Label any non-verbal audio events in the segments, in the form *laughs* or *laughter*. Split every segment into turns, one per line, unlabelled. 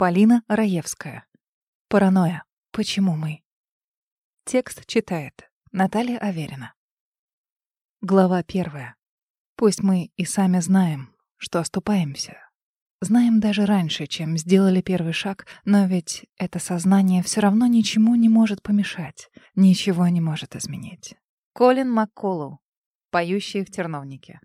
Полина Раевская. Паранойя. Почему мы? Текст читает Наталья Аверина. Глава первая. Пусть мы и сами знаем, что оступаемся. Знаем даже раньше, чем сделали первый шаг, но ведь это сознание все равно ничему не может помешать, ничего не может изменить. Колин Макколу, поющий в терновнике.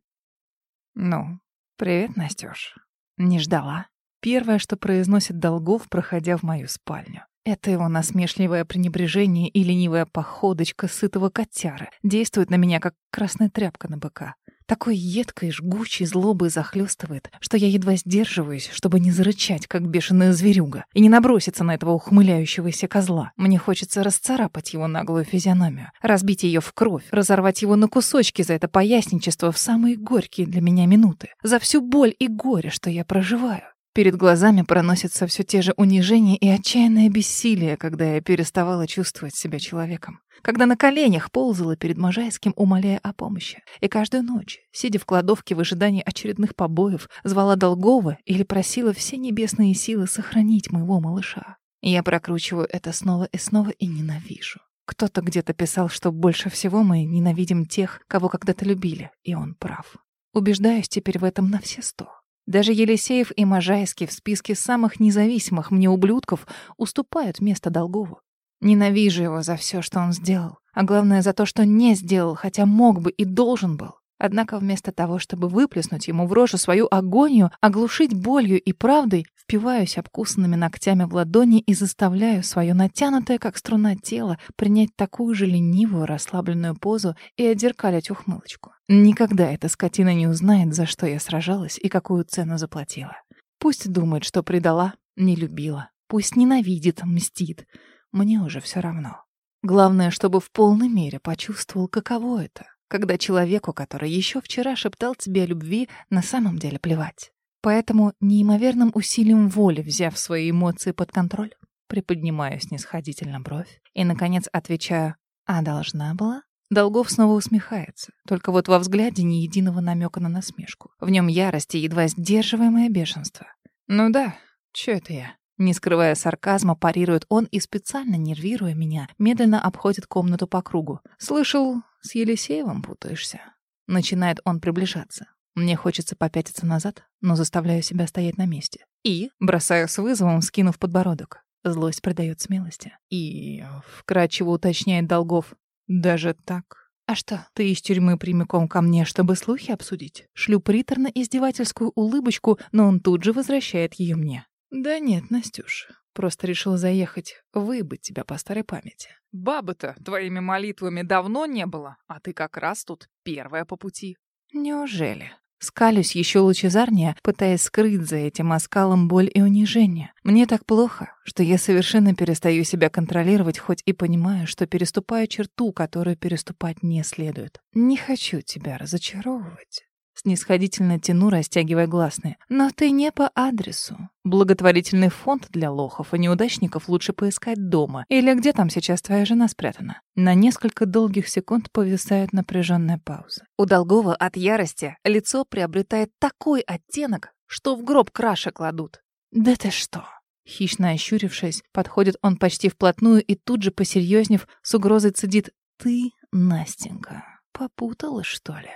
Ну, привет, Настюш. Не ждала. Первое, что произносит Долгов, проходя в мою спальню. Это его насмешливое пренебрежение и ленивая походочка сытого котяры действует на меня, как красная тряпка на быка. Такой едкой, жгучей злобой захлестывает, что я едва сдерживаюсь, чтобы не зарычать, как бешеная зверюга, и не наброситься на этого ухмыляющегося козла. Мне хочется расцарапать его наглую физиономию, разбить ее в кровь, разорвать его на кусочки за это поясничество в самые горькие для меня минуты, за всю боль и горе, что я проживаю. Перед глазами проносятся все те же унижения и отчаянное бессилие, когда я переставала чувствовать себя человеком. Когда на коленях ползала перед Можайским, умоляя о помощи. И каждую ночь, сидя в кладовке в ожидании очередных побоев, звала Долгова или просила все небесные силы сохранить моего малыша. Я прокручиваю это снова и снова и ненавижу. Кто-то где-то писал, что больше всего мы ненавидим тех, кого когда-то любили, и он прав. Убеждаюсь теперь в этом на все сто. Даже Елисеев и Можайский в списке самых независимых мне ублюдков уступают место Долгову. Ненавижу его за все, что он сделал, а главное за то, что не сделал, хотя мог бы и должен был. Однако вместо того, чтобы выплеснуть ему в рожу свою агонию, оглушить болью и правдой, впиваюсь обкусанными ногтями в ладони и заставляю свое натянутое, как струна тело, принять такую же ленивую, расслабленную позу и одеркалить ухмылочку. Никогда эта скотина не узнает, за что я сражалась и какую цену заплатила. Пусть думает, что предала, не любила. Пусть ненавидит, мстит. Мне уже все равно. Главное, чтобы в полной мере почувствовал, каково это когда человеку, который еще вчера шептал тебе о любви, на самом деле плевать. Поэтому неимоверным усилием воли, взяв свои эмоции под контроль, приподнимаю снисходительно бровь и, наконец, отвечаю «А должна была?» Долгов снова усмехается, только вот во взгляде ни единого намека на насмешку. В нем ярость и едва сдерживаемое бешенство. «Ну да, чё это я?» Не скрывая сарказма, парирует он и, специально нервируя меня, медленно обходит комнату по кругу. «Слышал, с Елисеевым путаешься?» Начинает он приближаться. Мне хочется попятиться назад, но заставляю себя стоять на месте. И бросаю с вызовом, скинув подбородок. Злость придает смелости. И вкрадчиво уточняет Долгов. «Даже так?» «А что, ты из тюрьмы прямиком ко мне, чтобы слухи обсудить?» Шлю приторно-издевательскую улыбочку, но он тут же возвращает ее мне. «Да нет, Настюш, просто решил заехать, выбыть тебя по старой памяти. Бабы-то твоими молитвами давно не было, а ты как раз тут первая по пути». «Неужели?» Скалюсь еще лучезарнее, пытаясь скрыть за этим оскалом боль и унижение. Мне так плохо, что я совершенно перестаю себя контролировать, хоть и понимаю, что переступаю черту, которую переступать не следует. Не хочу тебя разочаровывать. Снисходительно тяну, растягивая гласные. Но ты не по адресу. Благотворительный фонд для лохов и неудачников лучше поискать дома. Или где там сейчас твоя жена спрятана? На несколько долгих секунд повисает напряженная пауза. У Долгова от ярости лицо приобретает такой оттенок, что в гроб краши кладут. Да ты что? Хищно ощурившись, подходит он почти вплотную и тут же, посерьезнев, с угрозой цедит «Ты, Настенька, попутала, что ли?»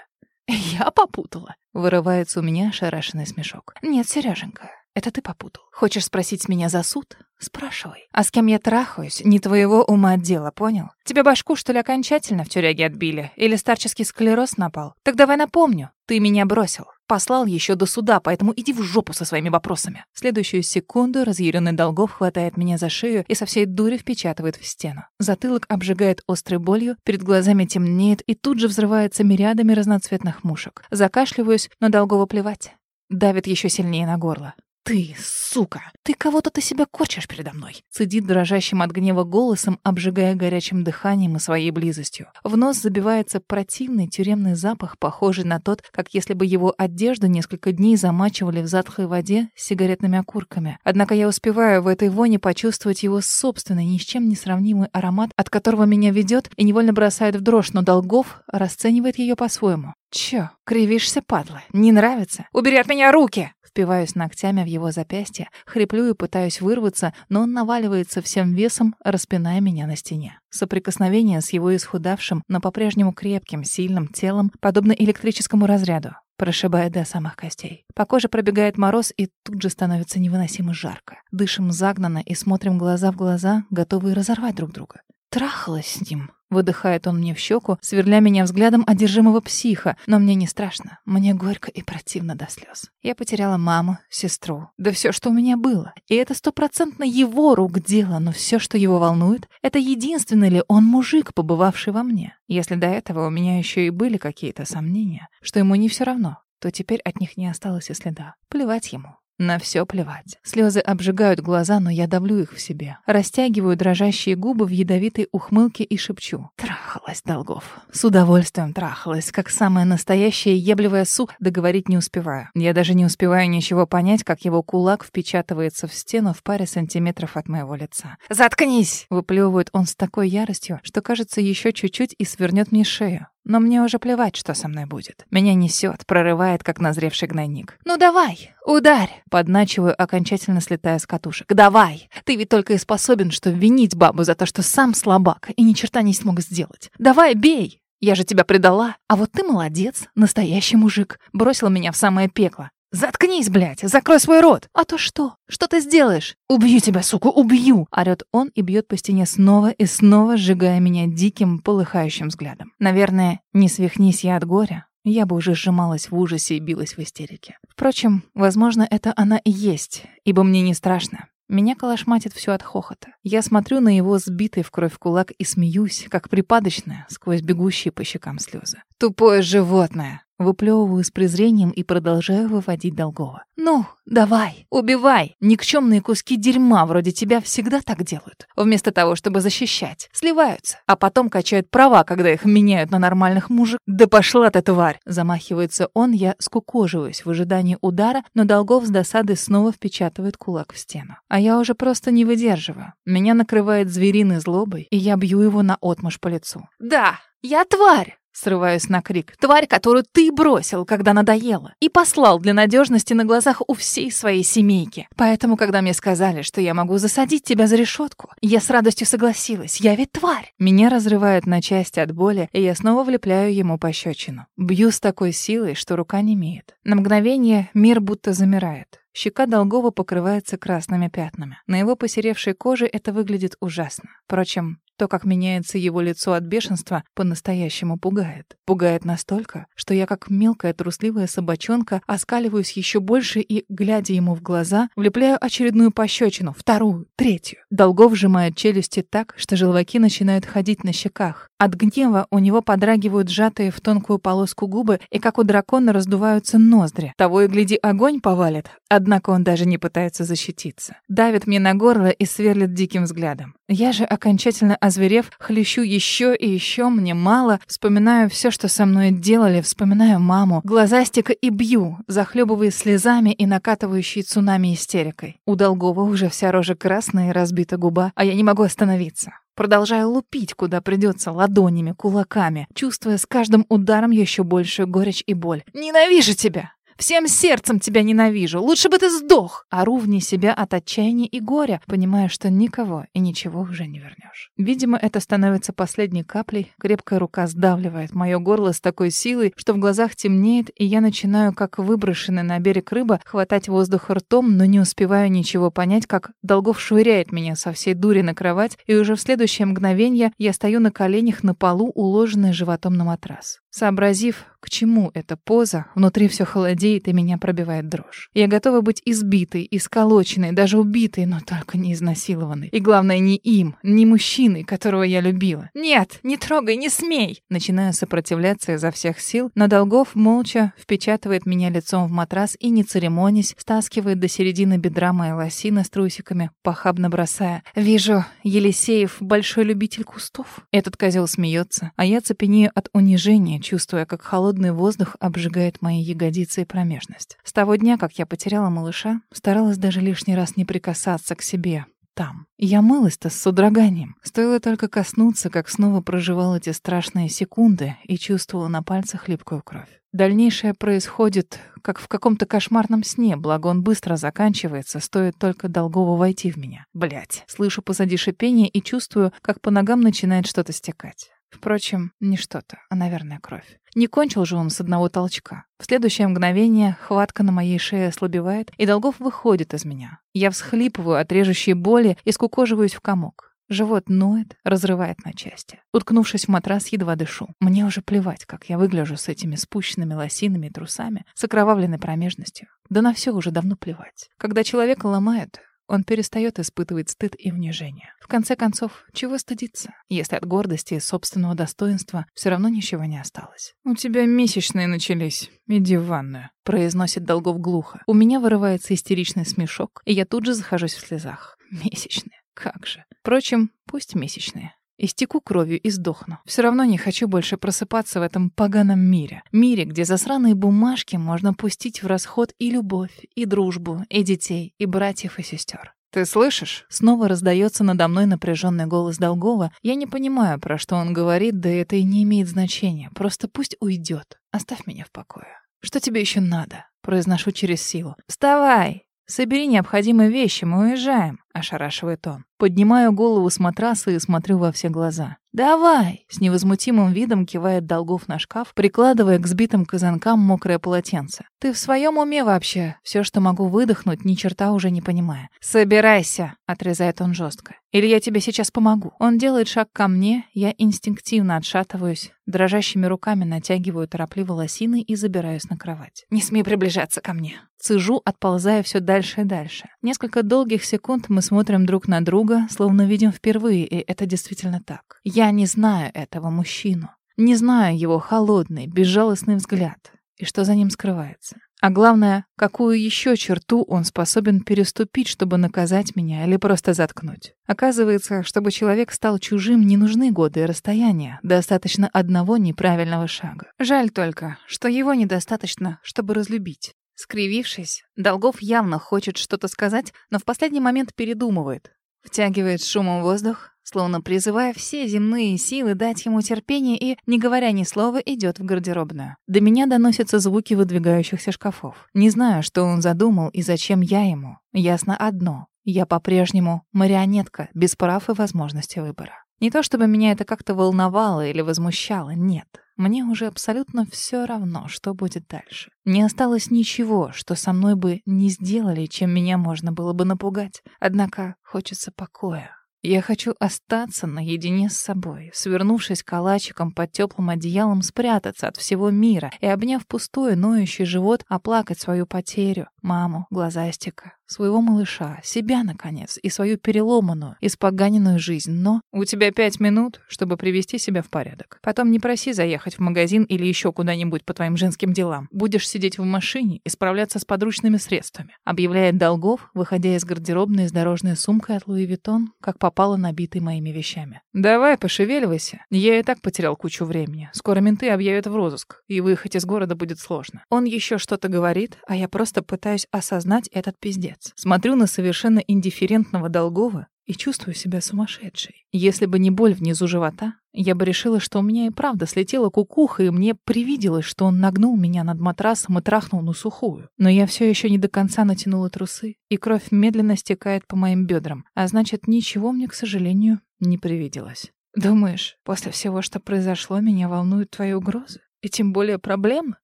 *laughs* «Я попутала?» — вырывается у меня ошарашенный смешок. «Нет, Сереженька, это ты попутал. Хочешь спросить меня за суд? Спрашивай. А с кем я трахаюсь, не твоего ума дело, понял? Тебе башку, что ли, окончательно в тюряге отбили? Или старческий склероз напал? Так давай напомню. Ты меня бросил. Послал еще до суда, поэтому иди в жопу со своими вопросами. В следующую секунду разъяренный Долгов хватает меня за шею и со всей дури впечатывает в стену. Затылок обжигает острой болью, перед глазами темнеет и тут же взрывается мириадами разноцветных мушек. Закашливаюсь, но Долгова плевать. Давит еще сильнее на горло. «Ты, сука! Ты кого-то ты себя корчишь передо мной!» Цедит дрожащим от гнева голосом, обжигая горячим дыханием и своей близостью. В нос забивается противный тюремный запах, похожий на тот, как если бы его одежду несколько дней замачивали в затхлой воде с сигаретными окурками. Однако я успеваю в этой воне почувствовать его собственный, ни с чем не сравнимый аромат, от которого меня ведет и невольно бросает в дрожь, но Долгов расценивает ее по-своему. «Чё, кривишься, падла? Не нравится? Убери от меня руки!» Впиваюсь ногтями в его запястье, хриплю и пытаюсь вырваться, но он наваливается всем весом, распиная меня на стене. Соприкосновение с его исхудавшим, но по-прежнему крепким, сильным телом, подобно электрическому разряду, прошибает до самых костей. По коже пробегает мороз, и тут же становится невыносимо жарко. Дышим загнанно и смотрим глаза в глаза, готовые разорвать друг друга. Трахалась с ним. Выдыхает он мне в щеку, сверля меня взглядом одержимого психа. Но мне не страшно. Мне горько и противно до слез. Я потеряла маму, сестру. Да все, что у меня было. И это стопроцентно его рук дело. Но все, что его волнует, это единственный ли он мужик, побывавший во мне. Если до этого у меня еще и были какие-то сомнения, что ему не все равно, то теперь от них не осталось и следа. Плевать ему. На все плевать. Слезы обжигают глаза, но я давлю их в себе. Растягиваю дрожащие губы в ядовитой ухмылке и шепчу. Трахалась, Долгов. С удовольствием трахалась, как самая настоящая ебливая су, договорить не успеваю. Я даже не успеваю ничего понять, как его кулак впечатывается в стену в паре сантиметров от моего лица. «Заткнись!» — выплевывает он с такой яростью, что, кажется, еще чуть-чуть и свернет мне шею. Но мне уже плевать, что со мной будет. Меня несет, прорывает, как назревший гнойник. «Ну давай, ударь!» Подначиваю, окончательно слетая с катушек. «Давай! Ты ведь только и способен, что винить бабу за то, что сам слабак и ни черта не смог сделать. Давай, бей! Я же тебя предала. А вот ты молодец, настоящий мужик. Бросил меня в самое пекло. «Заткнись, блядь! Закрой свой рот! А то что? Что ты сделаешь? Убью тебя, сука, убью!» Орёт он и бьет по стене снова и снова, сжигая меня диким, полыхающим взглядом. Наверное, не свихнись я от горя, я бы уже сжималась в ужасе и билась в истерике. Впрочем, возможно, это она и есть, ибо мне не страшно. Меня колошматит все от хохота. Я смотрю на его сбитый в кровь кулак и смеюсь, как припадочная, сквозь бегущие по щекам слезы. «Тупое животное!» Выплевываю с презрением и продолжаю выводить Долгова. «Ну, давай, убивай! Никчемные куски дерьма вроде тебя всегда так делают. Вместо того, чтобы защищать. Сливаются. А потом качают права, когда их меняют на нормальных мужик. Да пошла ты, тварь!» Замахивается он, я скукоживаюсь в ожидании удара, но Долгов с досады снова впечатывает кулак в стену. А я уже просто не выдерживаю. Меня накрывает звериной злобой, и я бью его на отмашь по лицу. «Да, я тварь!» Срываюсь на крик. Тварь, которую ты бросил, когда надоело. И послал для надежности на глазах у всей своей семейки. Поэтому, когда мне сказали, что я могу засадить тебя за решетку, я с радостью согласилась. Я ведь тварь. Меня разрывает на части от боли, и я снова влепляю ему пощечину. Бью с такой силой, что рука не имеет. На мгновение мир будто замирает. Щека Долгова покрывается красными пятнами. На его посеревшей коже это выглядит ужасно. Впрочем, то, как меняется его лицо от бешенства, по-настоящему пугает. Пугает настолько, что я, как мелкая трусливая собачонка, оскаливаюсь еще больше и, глядя ему в глаза, влепляю очередную пощечину, вторую, третью. Долгов сжимает челюсти так, что желваки начинают ходить на щеках. От гнева у него подрагивают сжатые в тонкую полоску губы, и как у дракона раздуваются ноздри. Того и гляди, огонь повалит. Однако он даже не пытается защититься. Давит мне на горло и сверлит диким взглядом. Я же, окончательно озверев, хлещу еще и еще, мне мало, вспоминаю все, что со мной делали, вспоминаю маму, глазастика и бью, захлебываясь слезами и накатывающей цунами истерикой. У Долгова уже вся рожа красная и разбита губа, а я не могу остановиться. Продолжаю лупить, куда придется, ладонями, кулаками, чувствуя с каждым ударом еще большую горечь и боль. «Ненавижу тебя!» Всем сердцем тебя ненавижу. Лучше бы ты сдох. Ору вне себя от отчаяния и горя, понимая, что никого и ничего уже не вернешь. Видимо, это становится последней каплей. Крепкая рука сдавливает мое горло с такой силой, что в глазах темнеет, и я начинаю, как выброшенная на берег рыба, хватать воздух ртом, но не успеваю ничего понять, как Долгов швыряет меня со всей дури на кровать, и уже в следующее мгновение я стою на коленях на полу, уложенная животом на матрас. Сообразив, к чему эта поза, внутри все холодеет и меня пробивает дрожь. Я готова быть избитой, исколоченной, даже убитой, но только не изнасилованной. И главное, не им, не мужчиной, которого я любила. «Нет, не трогай, не смей!» Начинаю сопротивляться изо всех сил, но Долгов молча впечатывает меня лицом в матрас и, не церемонясь, стаскивает до середины бедра мои лосины с трусиками, похабно бросая. «Вижу, Елисеев — большой любитель кустов». Этот козел смеется, а я цепенею от унижения, чувствуя, как холодный воздух обжигает мои ягодицы и промежность. С того дня, как я потеряла малыша, старалась даже лишний раз не прикасаться к себе, там. Я мылась-то с содроганием. Стоило только коснуться, как снова проживал эти страшные секунды и чувствовала на пальцах липкую кровь. Дальнейшее происходит, как в каком-то кошмарном сне, благо он быстро заканчивается, стоит только долгово войти в меня. Блять. Слышу позади шипение и чувствую, как по ногам начинает что-то стекать. Впрочем, не что-то, а, наверное, кровь. Не кончил же он с одного толчка. В следующее мгновение хватка на моей шее ослабевает, и Долгов выходит из меня. Я всхлипываю от режущей боли и скукоживаюсь в комок. Живот ноет, разрывает на части. Уткнувшись в матрас, едва дышу. Мне уже плевать, как я выгляжу с этими спущенными лосинами трусами, с окровавленной промежностью. Да на все уже давно плевать. Когда человека ломают, он перестает испытывать стыд и унижение. В конце концов, чего стыдиться, если от гордости и собственного достоинства все равно ничего не осталось? «У тебя месячные начались. Иди в ванную», — произносит Долгов глухо. У меня вырывается истеричный смешок, и я тут же захожусь в слезах. Месячные. Как же. Впрочем, пусть месячные. Истеку кровью и сдохну. Все равно не хочу больше просыпаться в этом поганом мире. Мире, где за сраные бумажки можно пустить в расход и любовь, и дружбу, и детей, и братьев, и сестер. «Ты слышишь?» Снова раздается надо мной напряженный голос Долгова. Я не понимаю, про что он говорит, да это и не имеет значения. Просто пусть уйдет. Оставь меня в покое. «Что тебе еще надо?» Произношу через силу. «Вставай! Собери необходимые вещи, мы уезжаем», — ошарашивает он. Поднимаю голову с матраса и смотрю во все глаза. «Давай!» — с невозмутимым видом кивает Долгов на шкаф, прикладывая к сбитым казанкам мокрое полотенце. «Ты в своем уме вообще? Все, что могу выдохнуть, ни черта уже не понимая». «Собирайся!» — отрезает он жестко. «Или я тебе сейчас помогу». Он делает шаг ко мне, я инстинктивно отшатываюсь, дрожащими руками натягиваю торопливо лосины и забираюсь на кровать. «Не смей приближаться ко мне!» Цежу, отползая все дальше и дальше. Несколько долгих секунд мы смотрим друг на друга, словно видим впервые, и это действительно так. Я не знаю этого мужчину. Не знаю его холодный, безжалостный взгляд и что за ним скрывается. А главное, какую еще черту он способен переступить, чтобы наказать меня или просто заткнуть. Оказывается, чтобы человек стал чужим, не нужны годы и расстояния, достаточно одного неправильного шага. Жаль только, что его недостаточно, чтобы разлюбить. Скривившись, Долгов явно хочет что-то сказать, но в последний момент передумывает. Втягивает шумом воздух, словно призывая все земные силы дать ему терпение и, не говоря ни слова, идет в гардеробную. До меня доносятся звуки выдвигающихся шкафов. Не знаю, что он задумал и зачем я ему. Ясно одно. Я по-прежнему марионетка, без прав и возможности выбора. Не то чтобы меня это как-то волновало или возмущало, нет. Мне уже абсолютно все равно, что будет дальше. Не осталось ничего, что со мной бы не сделали, чем меня можно было бы напугать. Однако хочется покоя. Я хочу остаться наедине с собой, свернувшись калачиком под теплым одеялом, спрятаться от всего мира и, обняв пустой, ноющий живот, оплакать свою потерю, маму, глазастика, своего малыша, себя, наконец, и свою переломанную, испоганенную жизнь. Но у тебя пять минут, чтобы привести себя в порядок. Потом не проси заехать в магазин или еще куда-нибудь по твоим женским делам. Будешь сидеть в машине и справляться с подручными средствами. Объявляет Долгов, выходя из гардеробной с дорожной сумкой от Луи Виттон, как попало набитой моими вещами. «Давай, пошевеливайся. Я и так потерял кучу времени. Скоро менты объявят в розыск, и выехать из города будет сложно». Он еще что-то говорит, а я просто пытаюсь осознать этот пиздец конец. Смотрю на совершенно индифферентного Долгова и чувствую себя сумасшедшей. Если бы не боль внизу живота, я бы решила, что у меня и правда слетела кукуха, и мне привиделось, что он нагнул меня над матрасом и трахнул на сухую. Но я все еще не до конца натянула трусы, и кровь медленно стекает по моим бедрам, а значит, ничего мне, к сожалению, не привиделось. Думаешь, после всего, что произошло, меня волнуют твои угрозы? И тем более проблем?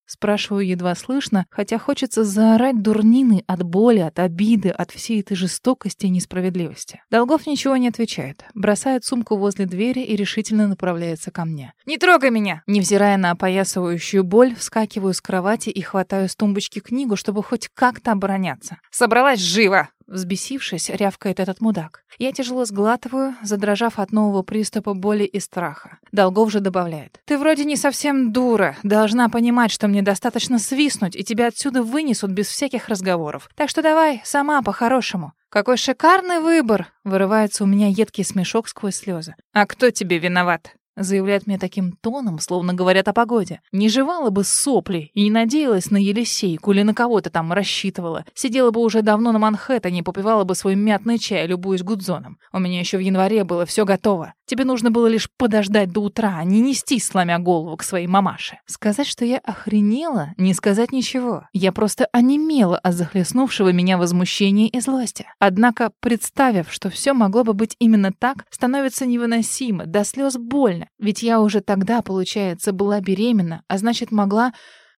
Спрашиваю едва слышно, хотя хочется заорать дурнины от боли, от обиды, от всей этой жестокости и несправедливости. Долгов ничего не отвечает, бросает сумку возле двери и решительно направляется ко мне. «Не трогай меня!» Невзирая на опоясывающую боль, вскакиваю с кровати и хватаю с тумбочки книгу, чтобы хоть как-то обороняться. «Собралась живо!» Взбесившись, рявкает этот мудак. Я тяжело сглатываю, задрожав от нового приступа боли и страха. Долгов же добавляет. «Ты вроде не совсем дура. Должна понимать, что мне достаточно свистнуть, и тебя отсюда вынесут без всяких разговоров. Так что давай, сама по-хорошему». «Какой шикарный выбор!» — вырывается у меня едкий смешок сквозь слезы. «А кто тебе виноват?» Заявляет мне таким тоном, словно говорят о погоде. Не жевала бы сопли и не надеялась на Елисейку или на кого-то там рассчитывала. Сидела бы уже давно на Манхэттене, попивала бы свой мятный чай, любуясь Гудзоном. У меня еще в январе было все готово. Тебе нужно было лишь подождать до утра, а не нести, сломя голову к своей мамаше. Сказать, что я охренела, не сказать ничего. Я просто онемела от захлестнувшего меня возмущения и злости. Однако, представив, что все могло бы быть именно так, становится невыносимо, до слез больно. Ведь я уже тогда, получается, была беременна, а значит, могла...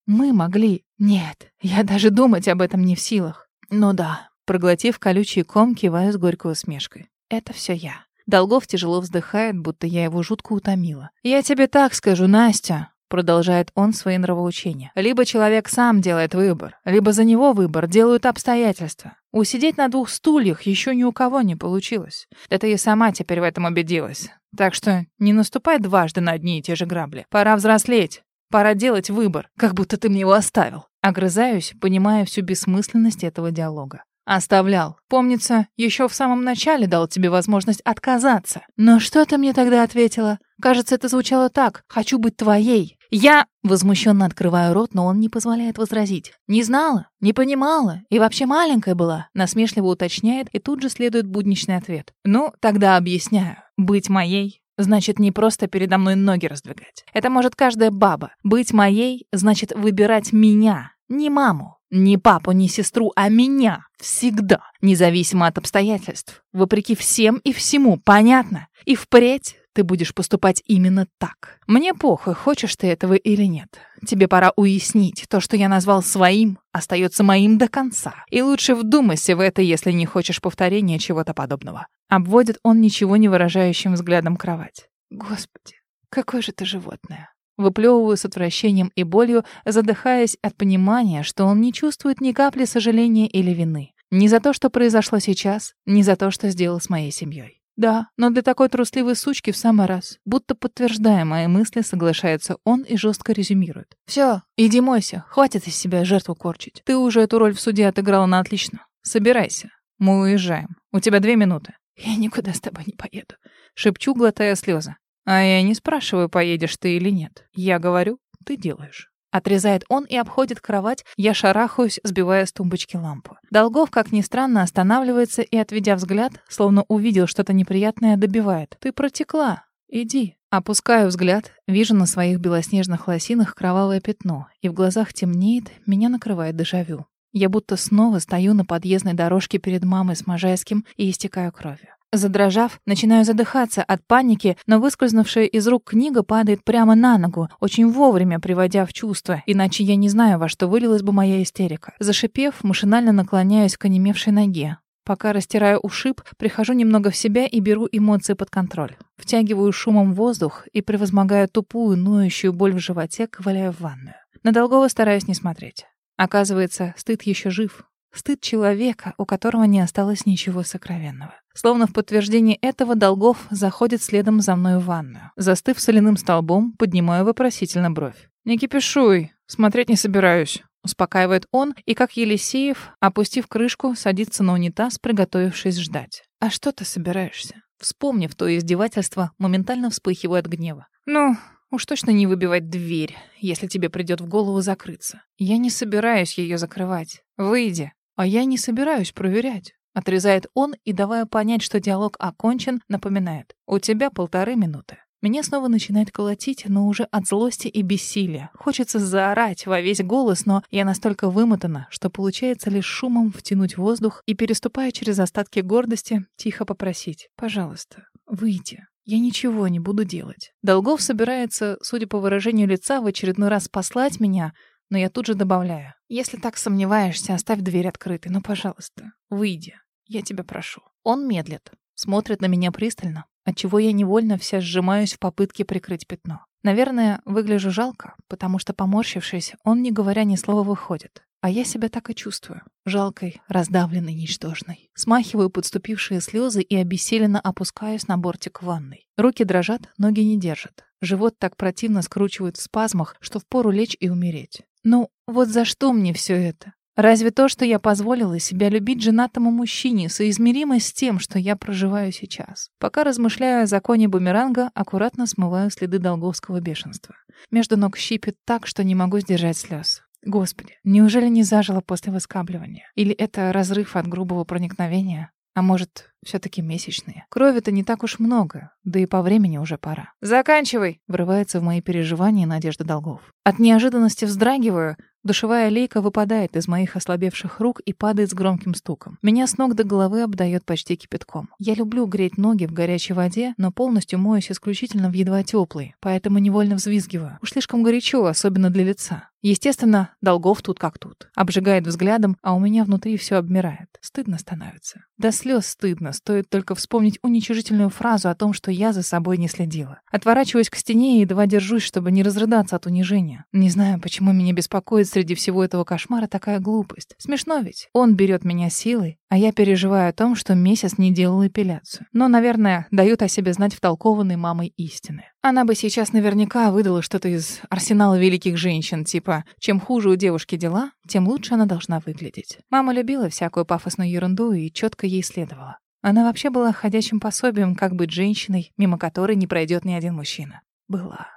Мы могли. Нет, я даже думать об этом не в силах. Ну да, проглотив колючий ком, киваю с горькой усмешкой. Это все я. Долгов тяжело вздыхает, будто я его жутко утомила. «Я тебе так скажу, Настя», — продолжает он свои нравоучения. «Либо человек сам делает выбор, либо за него выбор делают обстоятельства. Усидеть на двух стульях еще ни у кого не получилось. Ты и сама теперь в этом убедилась. Так что не наступай дважды на одни и те же грабли. Пора взрослеть. Пора делать выбор, как будто ты мне его оставил». Огрызаюсь, понимая всю бессмысленность этого диалога. Оставлял. Помнится, еще в самом начале дал тебе возможность отказаться. Но что ты мне тогда ответила? Кажется, это звучало так. «Хочу быть твоей». Я возмущенно открываю рот, но он не позволяет возразить. Не знала, не понимала и вообще маленькая была. Насмешливо уточняет, и тут же следует будничный ответ. Ну, тогда объясняю. Быть моей Значит, не просто передо мной ноги раздвигать. Это может каждая баба. Быть моей значит выбирать меня, не маму. Ни папу, ни сестру, а меня. Всегда. Независимо от обстоятельств. Вопреки всем и всему. Понятно? И впредь ты будешь поступать именно так. Мне похуй, хочешь ты этого или нет. Тебе пора уяснить, то, что я назвал своим, остается моим до конца. И лучше вдумайся в это, если не хочешь повторения чего-то подобного. Обводит он ничего не выражающим взглядом кровать. Господи, какое же ты животное. Выплевываю с отвращением и болью, задыхаясь от понимания, что он не чувствует ни капли сожаления или вины. Ни за то, что произошло сейчас, ни за то, что сделал с моей семьей. Да, но для такой трусливой сучки в самый раз. Будто подтверждая мои мысли, соглашается он и жестко резюмирует. «Все, иди мойся, хватит из себя жертву корчить. Ты уже эту роль в суде отыграла на отлично. Собирайся, мы уезжаем. У тебя две минуты». «Я никуда с тобой не поеду», — шепчу, глотая слезы. А я не спрашиваю, поедешь ты или нет. Я говорю, ты делаешь. Отрезает он и обходит кровать. Я шарахаюсь, сбивая с тумбочки лампу. Долгов, как ни странно, останавливается и, отведя взгляд, словно увидел что-то неприятное, добивает. «Ты протекла. Иди». Опускаю взгляд, вижу на своих белоснежных лосинах кровавое пятно, и в глазах темнеет, меня накрывает дежавю. Я будто снова стою на подъездной дорожке перед мамой с Можайским и истекаю кровью. Задрожав, начинаю задыхаться от паники, но выскользнувшая из рук книга падает прямо на ногу, очень вовремя приводя в чувство, иначе я не знаю, во что вылилась бы моя истерика. Зашипев, машинально наклоняюсь к онемевшей ноге. Пока растираю ушиб, прихожу немного в себя и беру эмоции под контроль. Втягиваю шумом воздух и, превозмогая тупую, ноющую боль в животе, ковыляю в ванную. На Долгова стараюсь не смотреть. Оказывается, стыд еще жив. Стыд человека, у которого не осталось ничего сокровенного. Словно в подтверждение этого Долгов заходит следом за мной в ванную. Застыв соляным столбом, поднимаю вопросительно бровь. «Не кипишуй, смотреть не собираюсь», — успокаивает он, и, как Елисеев, опустив крышку, садится на унитаз, приготовившись ждать. «А что ты собираешься?» Вспомнив то издевательство, моментально вспыхиваю от гнева. «Ну, уж точно не выбивать дверь, если тебе придет в голову закрыться. Я не собираюсь ее закрывать. Выйди. А я не собираюсь проверять. Отрезает он и, давая понять, что диалог окончен, напоминает. «У тебя полторы минуты». Меня снова начинает колотить, но уже от злости и бессилия. Хочется заорать во весь голос, но я настолько вымотана, что получается лишь шумом втянуть воздух и, переступая через остатки гордости, тихо попросить «Пожалуйста, выйди». Я ничего не буду делать. Долгов собирается, судя по выражению лица, в очередной раз послать меня, но я тут же добавляю. Если так сомневаешься, оставь дверь открытой, но, пожалуйста, выйди. Я тебя прошу. Он медлит, смотрит на меня пристально, отчего я невольно вся сжимаюсь в попытке прикрыть пятно. Наверное, выгляжу жалко, потому что, поморщившись, он, не говоря ни слова, выходит. А я себя так и чувствую. Жалкой, раздавленной, ничтожной. Смахиваю подступившие слезы и обессиленно опускаюсь на бортик ванной. Руки дрожат, ноги не держат. Живот так противно скручивает в спазмах, что впору лечь и умереть. Ну, вот за что мне все это? Разве то, что я позволила себя любить женатому мужчине, соизмеримо с тем, что я проживаю сейчас? Пока размышляю о законе бумеранга, аккуратно смываю следы долговского бешенства. Между ног щипет так, что не могу сдержать слез. Господи, неужели не зажила после выскабливания? Или это разрыв от грубого проникновения? А может, все-таки месячные? Крови-то не так уж много, да и по времени уже пора. «Заканчивай!» — врывается в мои переживания Надежда Долгов. От неожиданности вздрагиваю, Душевая лейка выпадает из моих ослабевших рук и падает с громким стуком. Меня с ног до головы обдает почти кипятком. Я люблю греть ноги в горячей воде, но полностью моюсь исключительно в едва теплой, поэтому невольно взвизгиваю. Уж слишком горячо, особенно для лица. Естественно, долгов тут как тут. Обжигает взглядом, а у меня внутри все обмирает. Стыдно становится. До слез стыдно, стоит только вспомнить уничижительную фразу о том, что я за собой не следила. Отворачиваюсь к стене и едва держусь, чтобы не разрыдаться от унижения. Не знаю, почему меня беспокоит среди всего этого кошмара такая глупость. Смешно ведь. Он берет меня силой, а я переживаю о том, что месяц не делал эпиляцию. Но, наверное, дают о себе знать втолкованной мамой истины. Она бы сейчас наверняка выдала что-то из арсенала великих женщин, типа «чем хуже у девушки дела, тем лучше она должна выглядеть». Мама любила всякую пафосную ерунду и четко ей следовала. Она вообще была ходячим пособием, как быть женщиной, мимо которой не пройдет ни один мужчина. Была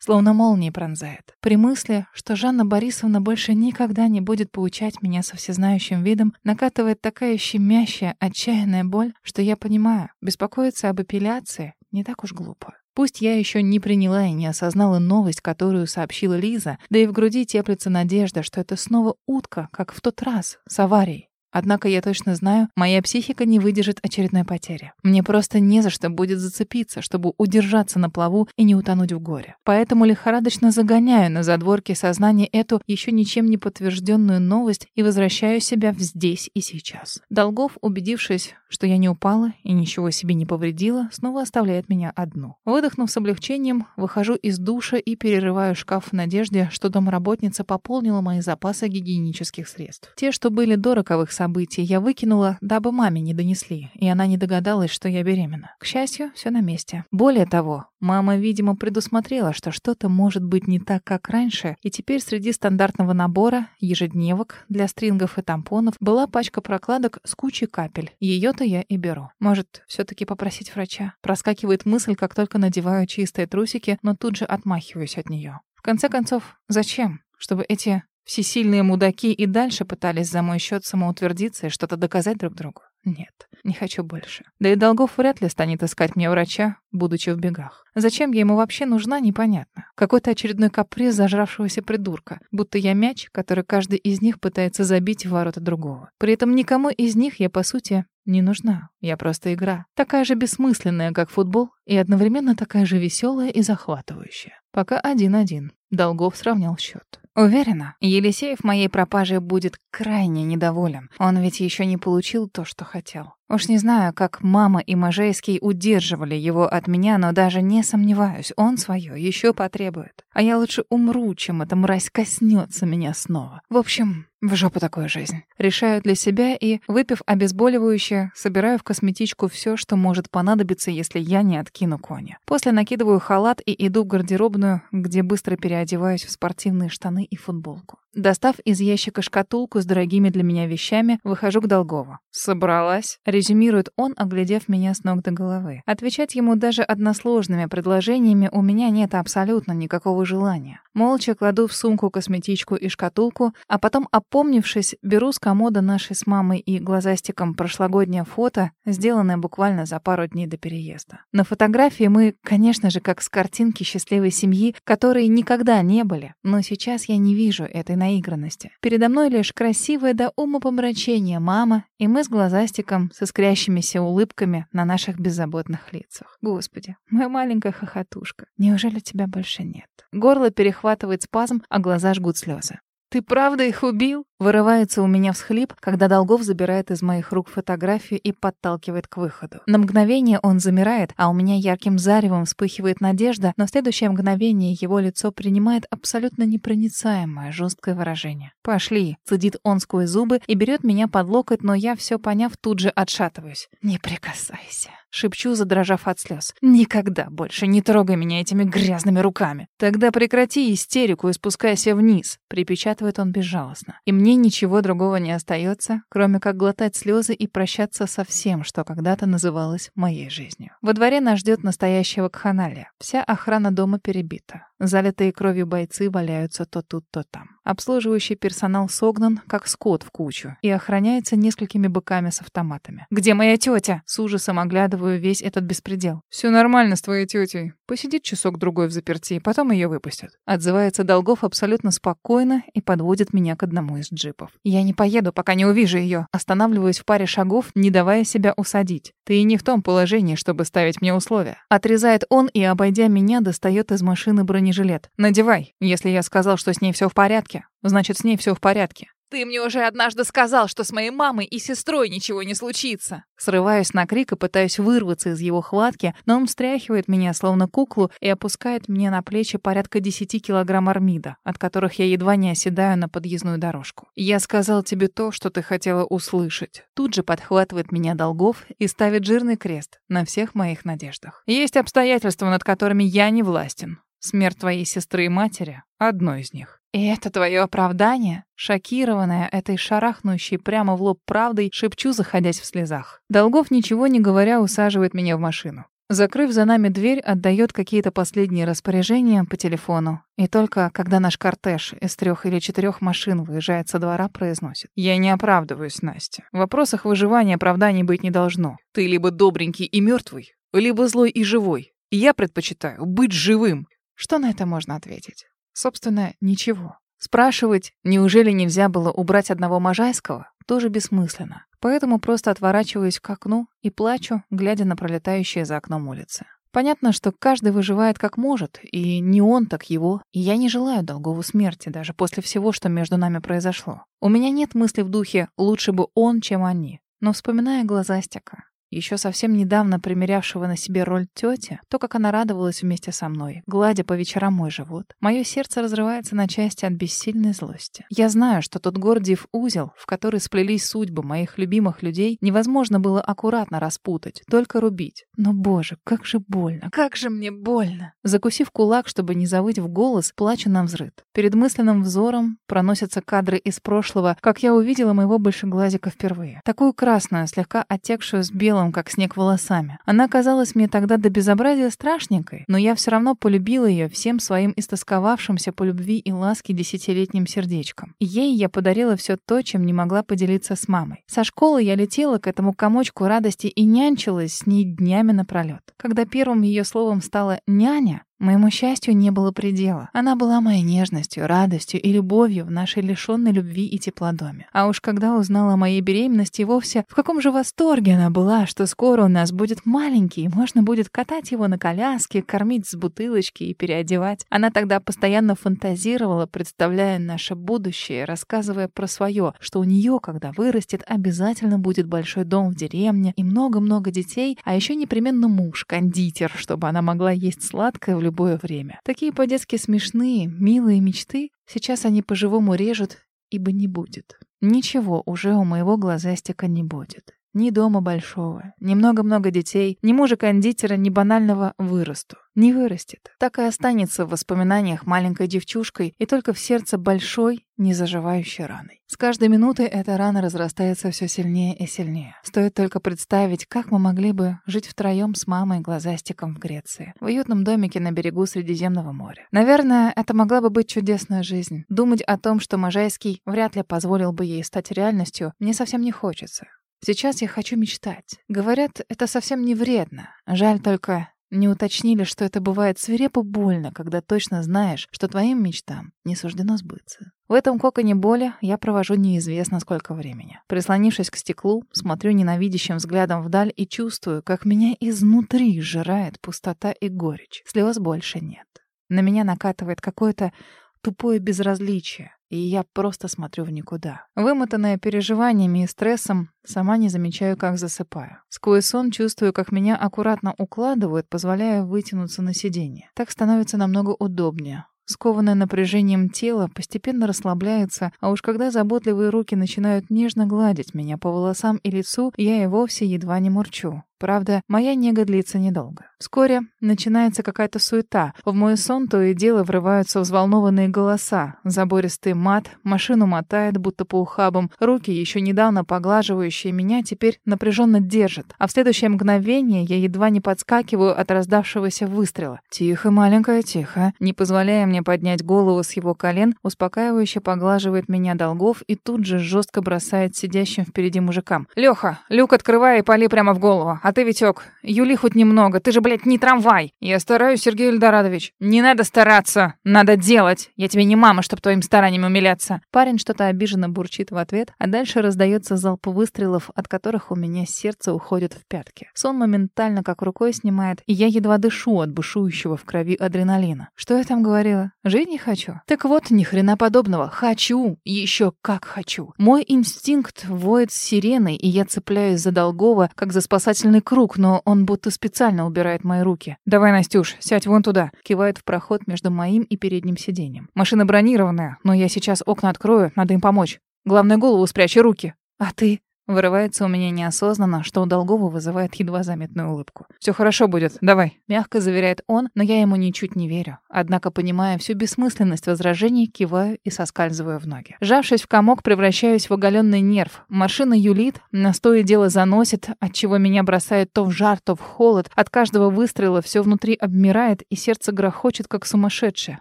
словно молнией пронзает. При мысли, что Жанна Борисовна больше никогда не будет поучать меня со всезнающим видом, накатывает такая щемящая, отчаянная боль, что я понимаю, беспокоиться об эпиляции не так уж глупо. Пусть я еще не приняла и не осознала новость, которую сообщила Лиза, да и в груди теплится надежда, что это снова утка, как в тот раз с аварией. Однако я точно знаю, моя психика не выдержит очередной потери. Мне просто не за что будет зацепиться, чтобы удержаться на плаву и не утонуть в горе. Поэтому лихорадочно загоняю на задворке сознания эту еще ничем не подтвержденную новость и возвращаю себя в здесь и сейчас. Долгов, убедившись, что я не упала и ничего себе не повредила, снова оставляет меня одну. Выдохнув с облегчением, выхожу из душа и перерываю шкаф в надежде, что домработница пополнила мои запасы гигиенических средств. Те, что были до роковых событий я выкинула, дабы маме не донесли, и она не догадалась, что я беременна. К счастью, все на месте. Более того, мама, видимо, предусмотрела, что что-то может быть не так, как раньше, и теперь среди стандартного набора ежедневок для стрингов и тампонов была пачка прокладок с кучей капель. Ее-то я и беру. Может, все-таки попросить врача? Проскакивает мысль, как только надеваю чистые трусики, но тут же отмахиваюсь от нее. В конце концов, зачем? Чтобы эти Всесильные мудаки и дальше пытались за мой счет самоутвердиться и что-то доказать друг другу. Нет, не хочу больше. Да и Долгов вряд ли станет искать мне врача, будучи в бегах. Зачем я ему вообще нужна, непонятно. Какой-то очередной каприз зажравшегося придурка, будто я мяч, который каждый из них пытается забить в ворота другого. При этом никому из них я, по сути, не нужна. Я просто игра. Такая же бессмысленная, как футбол, и одновременно такая же веселая и захватывающая. Пока один-один. Долгов сравнял счет. Уверена, Елисеев моей пропажей будет крайне недоволен. Он ведь еще не получил то, что хотел. Уж не знаю, как мама и Можейский удерживали его от меня, но даже не сомневаюсь, он свое еще потребует. А я лучше умру, чем эта мразь коснется меня снова. В общем, в жопу такую жизнь. Решаю для себя и, выпив обезболивающее, собираю в косметичку все, что может понадобиться, если я не откину коня. После накидываю халат и иду в гардеробную, где быстро переодеваюсь в спортивные штаны и футболку. Достав из ящика шкатулку с дорогими для меня вещами, выхожу к Долгову. «Собралась?» — резюмирует он, оглядев меня с ног до головы. Отвечать ему даже односложными предложениями у меня нет абсолютно никакого желания. Молча кладу в сумку косметичку и шкатулку, а потом, опомнившись, беру с комода нашей с мамой и глазастиком прошлогоднее фото, сделанное буквально за пару дней до переезда. На фотографии мы, конечно же, как с картинки счастливой семьи, которые никогда не были, но сейчас я не вижу этой наигранности. Передо мной лишь красивая до умопомрачения мама, и мы с глазастиком со скрящимися улыбками на наших беззаботных лицах. Господи, моя маленькая хохотушка, неужели тебя больше нет? Горло перехватывает спазм, а глаза жгут слезы. «Ты правда их убил?» Вырывается у меня всхлип, когда Долгов забирает из моих рук фотографию и подталкивает к выходу. На мгновение он замирает, а у меня ярким заревом вспыхивает надежда, но в следующее мгновение его лицо принимает абсолютно непроницаемое, жесткое выражение. «Пошли!» — цедит он сквозь зубы и берет меня под локоть, но я, все поняв, тут же отшатываюсь. «Не прикасайся!» — шепчу, задрожав от слез. «Никогда больше не трогай меня этими грязными руками!» «Тогда прекрати истерику и спускайся вниз!» — припечатывает он безжалостно. И мне ничего другого не остается, кроме как глотать слезы и прощаться со всем, что когда-то называлось моей жизнью. Во дворе нас ждет настоящая вакханалия. Вся охрана дома перебита. Залитые кровью бойцы валяются то тут, то там. Обслуживающий персонал согнан, как скот в кучу, и охраняется несколькими быками с автоматами. «Где моя тетя?» С ужасом оглядываю весь этот беспредел. «Все нормально с твоей тетей. Посидит часок-другой в заперти, потом ее выпустят». Отзывается Долгов абсолютно спокойно и подводит меня к одному из джипов. «Я не поеду, пока не увижу ее. Останавливаюсь в паре шагов, не давая себя усадить. Ты и не в том положении, чтобы ставить мне условия». Отрезает он и, обойдя меня, достает из машины бронежилет. «Надевай. Если я сказал, что с ней все в порядке, значит, с ней все в порядке.
Ты мне уже однажды сказал, что с моей мамой и сестрой ничего не случится.
Срываюсь на крик и пытаюсь вырваться из его хватки, но он встряхивает меня словно куклу и опускает мне на плечи порядка 10 килограмм армида, от которых я едва не оседаю на подъездную дорожку. Я сказал тебе то, что ты хотела услышать. Тут же подхватывает меня Долгов и ставит жирный крест на всех моих надеждах. Есть обстоятельства, над которыми я не властен. Смерть твоей сестры и матери — одно из них.
И это твое оправдание?
Шокированная этой шарахнущей прямо в лоб правдой, шепчу, заходясь в слезах. Долгов, ничего не говоря, усаживает меня в машину. Закрыв за нами дверь, отдает какие-то последние распоряжения по телефону. И только когда наш кортеж из трех или четырех машин выезжает со двора, произносит. «Я не оправдываюсь, Настя. В вопросах выживания оправданий быть не должно. Ты либо добренький и мертвый, либо злой и живой. Я предпочитаю быть живым. Что на это можно ответить? Собственно, ничего. Спрашивать, неужели нельзя было убрать одного Можайского, тоже бессмысленно. Поэтому просто отворачиваюсь к окну и плачу, глядя на пролетающие за окном улицы. Понятно, что каждый выживает как может, и не он, так его. И я не желаю долгову смерти, даже после всего, что между нами произошло. У меня нет мысли в духе «лучше бы он, чем они». Но вспоминая глаза Стяка, еще совсем недавно примерявшего на себе роль тети, то, как она радовалась вместе со мной, гладя по вечерам мой живот. Мое сердце разрывается на части от бессильной злости. Я знаю, что тот Гордиев узел, в который сплелись судьбы моих любимых людей, невозможно было аккуратно распутать, только рубить. Но, боже, как же больно,
как же мне больно.
Закусив кулак, чтобы не завыть в голос, плачу на взрыд. Перед мысленным взором проносятся кадры из прошлого, как я увидела моего большеглазика впервые. Такую красную, слегка оттекшую с белым белым, как снег, волосами. Она казалась мне тогда до безобразия страшненькой, но я все равно полюбила ее всем своим истосковавшимся по любви и ласке десятилетним сердечком. Ей я подарила все то, чем не могла поделиться с мамой. Со школы я летела к этому комочку радости и нянчилась с ней днями напролет. Когда первым ее словом стала «няня», Моему счастью не было предела. Она была моей нежностью, радостью и любовью в нашей лишенной любви и тепла доме. А уж когда узнала о моей беременности, вовсе в каком же восторге она была, что скоро у нас будет маленький, и можно будет катать его на коляске, кормить с бутылочки и переодевать. Она тогда постоянно фантазировала, представляя наше будущее, рассказывая про свое, что у нее, когда вырастет, обязательно будет большой дом в деревне и много-много детей, а еще непременно муж, кондитер, чтобы она могла есть сладкое в любое время. Такие по-детски смешные, милые мечты, сейчас они по-живому режут, ибо не будет. Ничего уже у моего глазастика не будет. Ни дома большого, ни много-много детей, ни мужа-кондитера, ни банального вырасту. Не вырастет. Так и останется в воспоминаниях маленькой девчушкой и только в сердце большой, незаживающей раной. С каждой минутой эта рана разрастается все сильнее и сильнее. Стоит только представить, как мы могли бы жить втроем с мамой и глазастиком в Греции, в уютном домике на берегу Средиземного моря. Наверное, это могла бы быть чудесная жизнь. Думать о том, что Можайский вряд ли позволил бы ей стать реальностью, мне совсем не хочется. Сейчас я хочу мечтать. Говорят, это совсем не вредно. Жаль только, не уточнили, что это бывает свирепо больно, когда точно знаешь, что твоим мечтам не суждено сбыться. В этом коконе боли я провожу неизвестно сколько времени. Прислонившись к стеклу, смотрю ненавидящим взглядом вдаль и чувствую, как меня изнутри сжирает пустота и горечь. Слез больше нет. На меня накатывает какое-то тупое безразличие, и я просто смотрю в никуда. Вымотанная переживаниями и стрессом, сама не замечаю, как засыпаю. Сквозь сон чувствую, как меня аккуратно укладывают, позволяя вытянуться на сиденье. Так становится намного удобнее. Скованное напряжением тело постепенно расслабляется, а уж когда заботливые руки начинают нежно гладить меня по волосам и лицу, я и вовсе едва не мурчу. Правда, моя нега длится недолго. Вскоре начинается какая-то суета. В мой сон то и дело врываются взволнованные голоса. Забористый мат, машину мотает, будто по ухабам. Руки, еще недавно поглаживающие меня, теперь напряженно держат. А в следующее мгновение я едва не подскакиваю от раздавшегося выстрела. «Тихо, маленькая, тихо». Не позволяя мне поднять голову с его колен, успокаивающе поглаживает меня долгов и тут же жестко бросает сидящим впереди мужикам. «Леха, люк открывай и пали прямо в голову. А ты, Витек, Юли хоть немного. Ты же, блядь, не трамвай. Я стараюсь, Сергей Эльдорадович. Не надо стараться. Надо делать. Я тебе не мама, чтоб твоим старанием умиляться. Парень что-то обиженно бурчит в ответ, а дальше раздается залп выстрелов, от которых у меня сердце уходит в пятки. Сон моментально как рукой снимает, и я едва дышу от бушующего в крови адреналина. Что я там говорила? Жить не хочу. Так вот, ни хрена подобного. Хочу. Еще как хочу. Мой инстинкт воет сиреной, и я цепляюсь за Долгова, как за спасательный круг, но он будто специально убирает мои руки. «Давай, Настюш, сядь вон туда», — кивает в проход между моим и передним сиденьем. «Машина бронированная, но я сейчас окна открою, надо им помочь. Главное, голову спрячь и руки». «А ты?» Вырывается у меня неосознанно, что у Долгова вызывает едва заметную улыбку. «Все хорошо будет, давай», — мягко заверяет он, но я ему ничуть не верю. Однако, понимая всю бессмысленность возражений, киваю и соскальзываю в ноги. Сжавшись в комок, превращаюсь в оголенный нерв. Машина юлит, на и дело заносит, отчего меня бросает то в жар, то в холод. От каждого выстрела все внутри обмирает, и сердце грохочет, как сумасшедшее.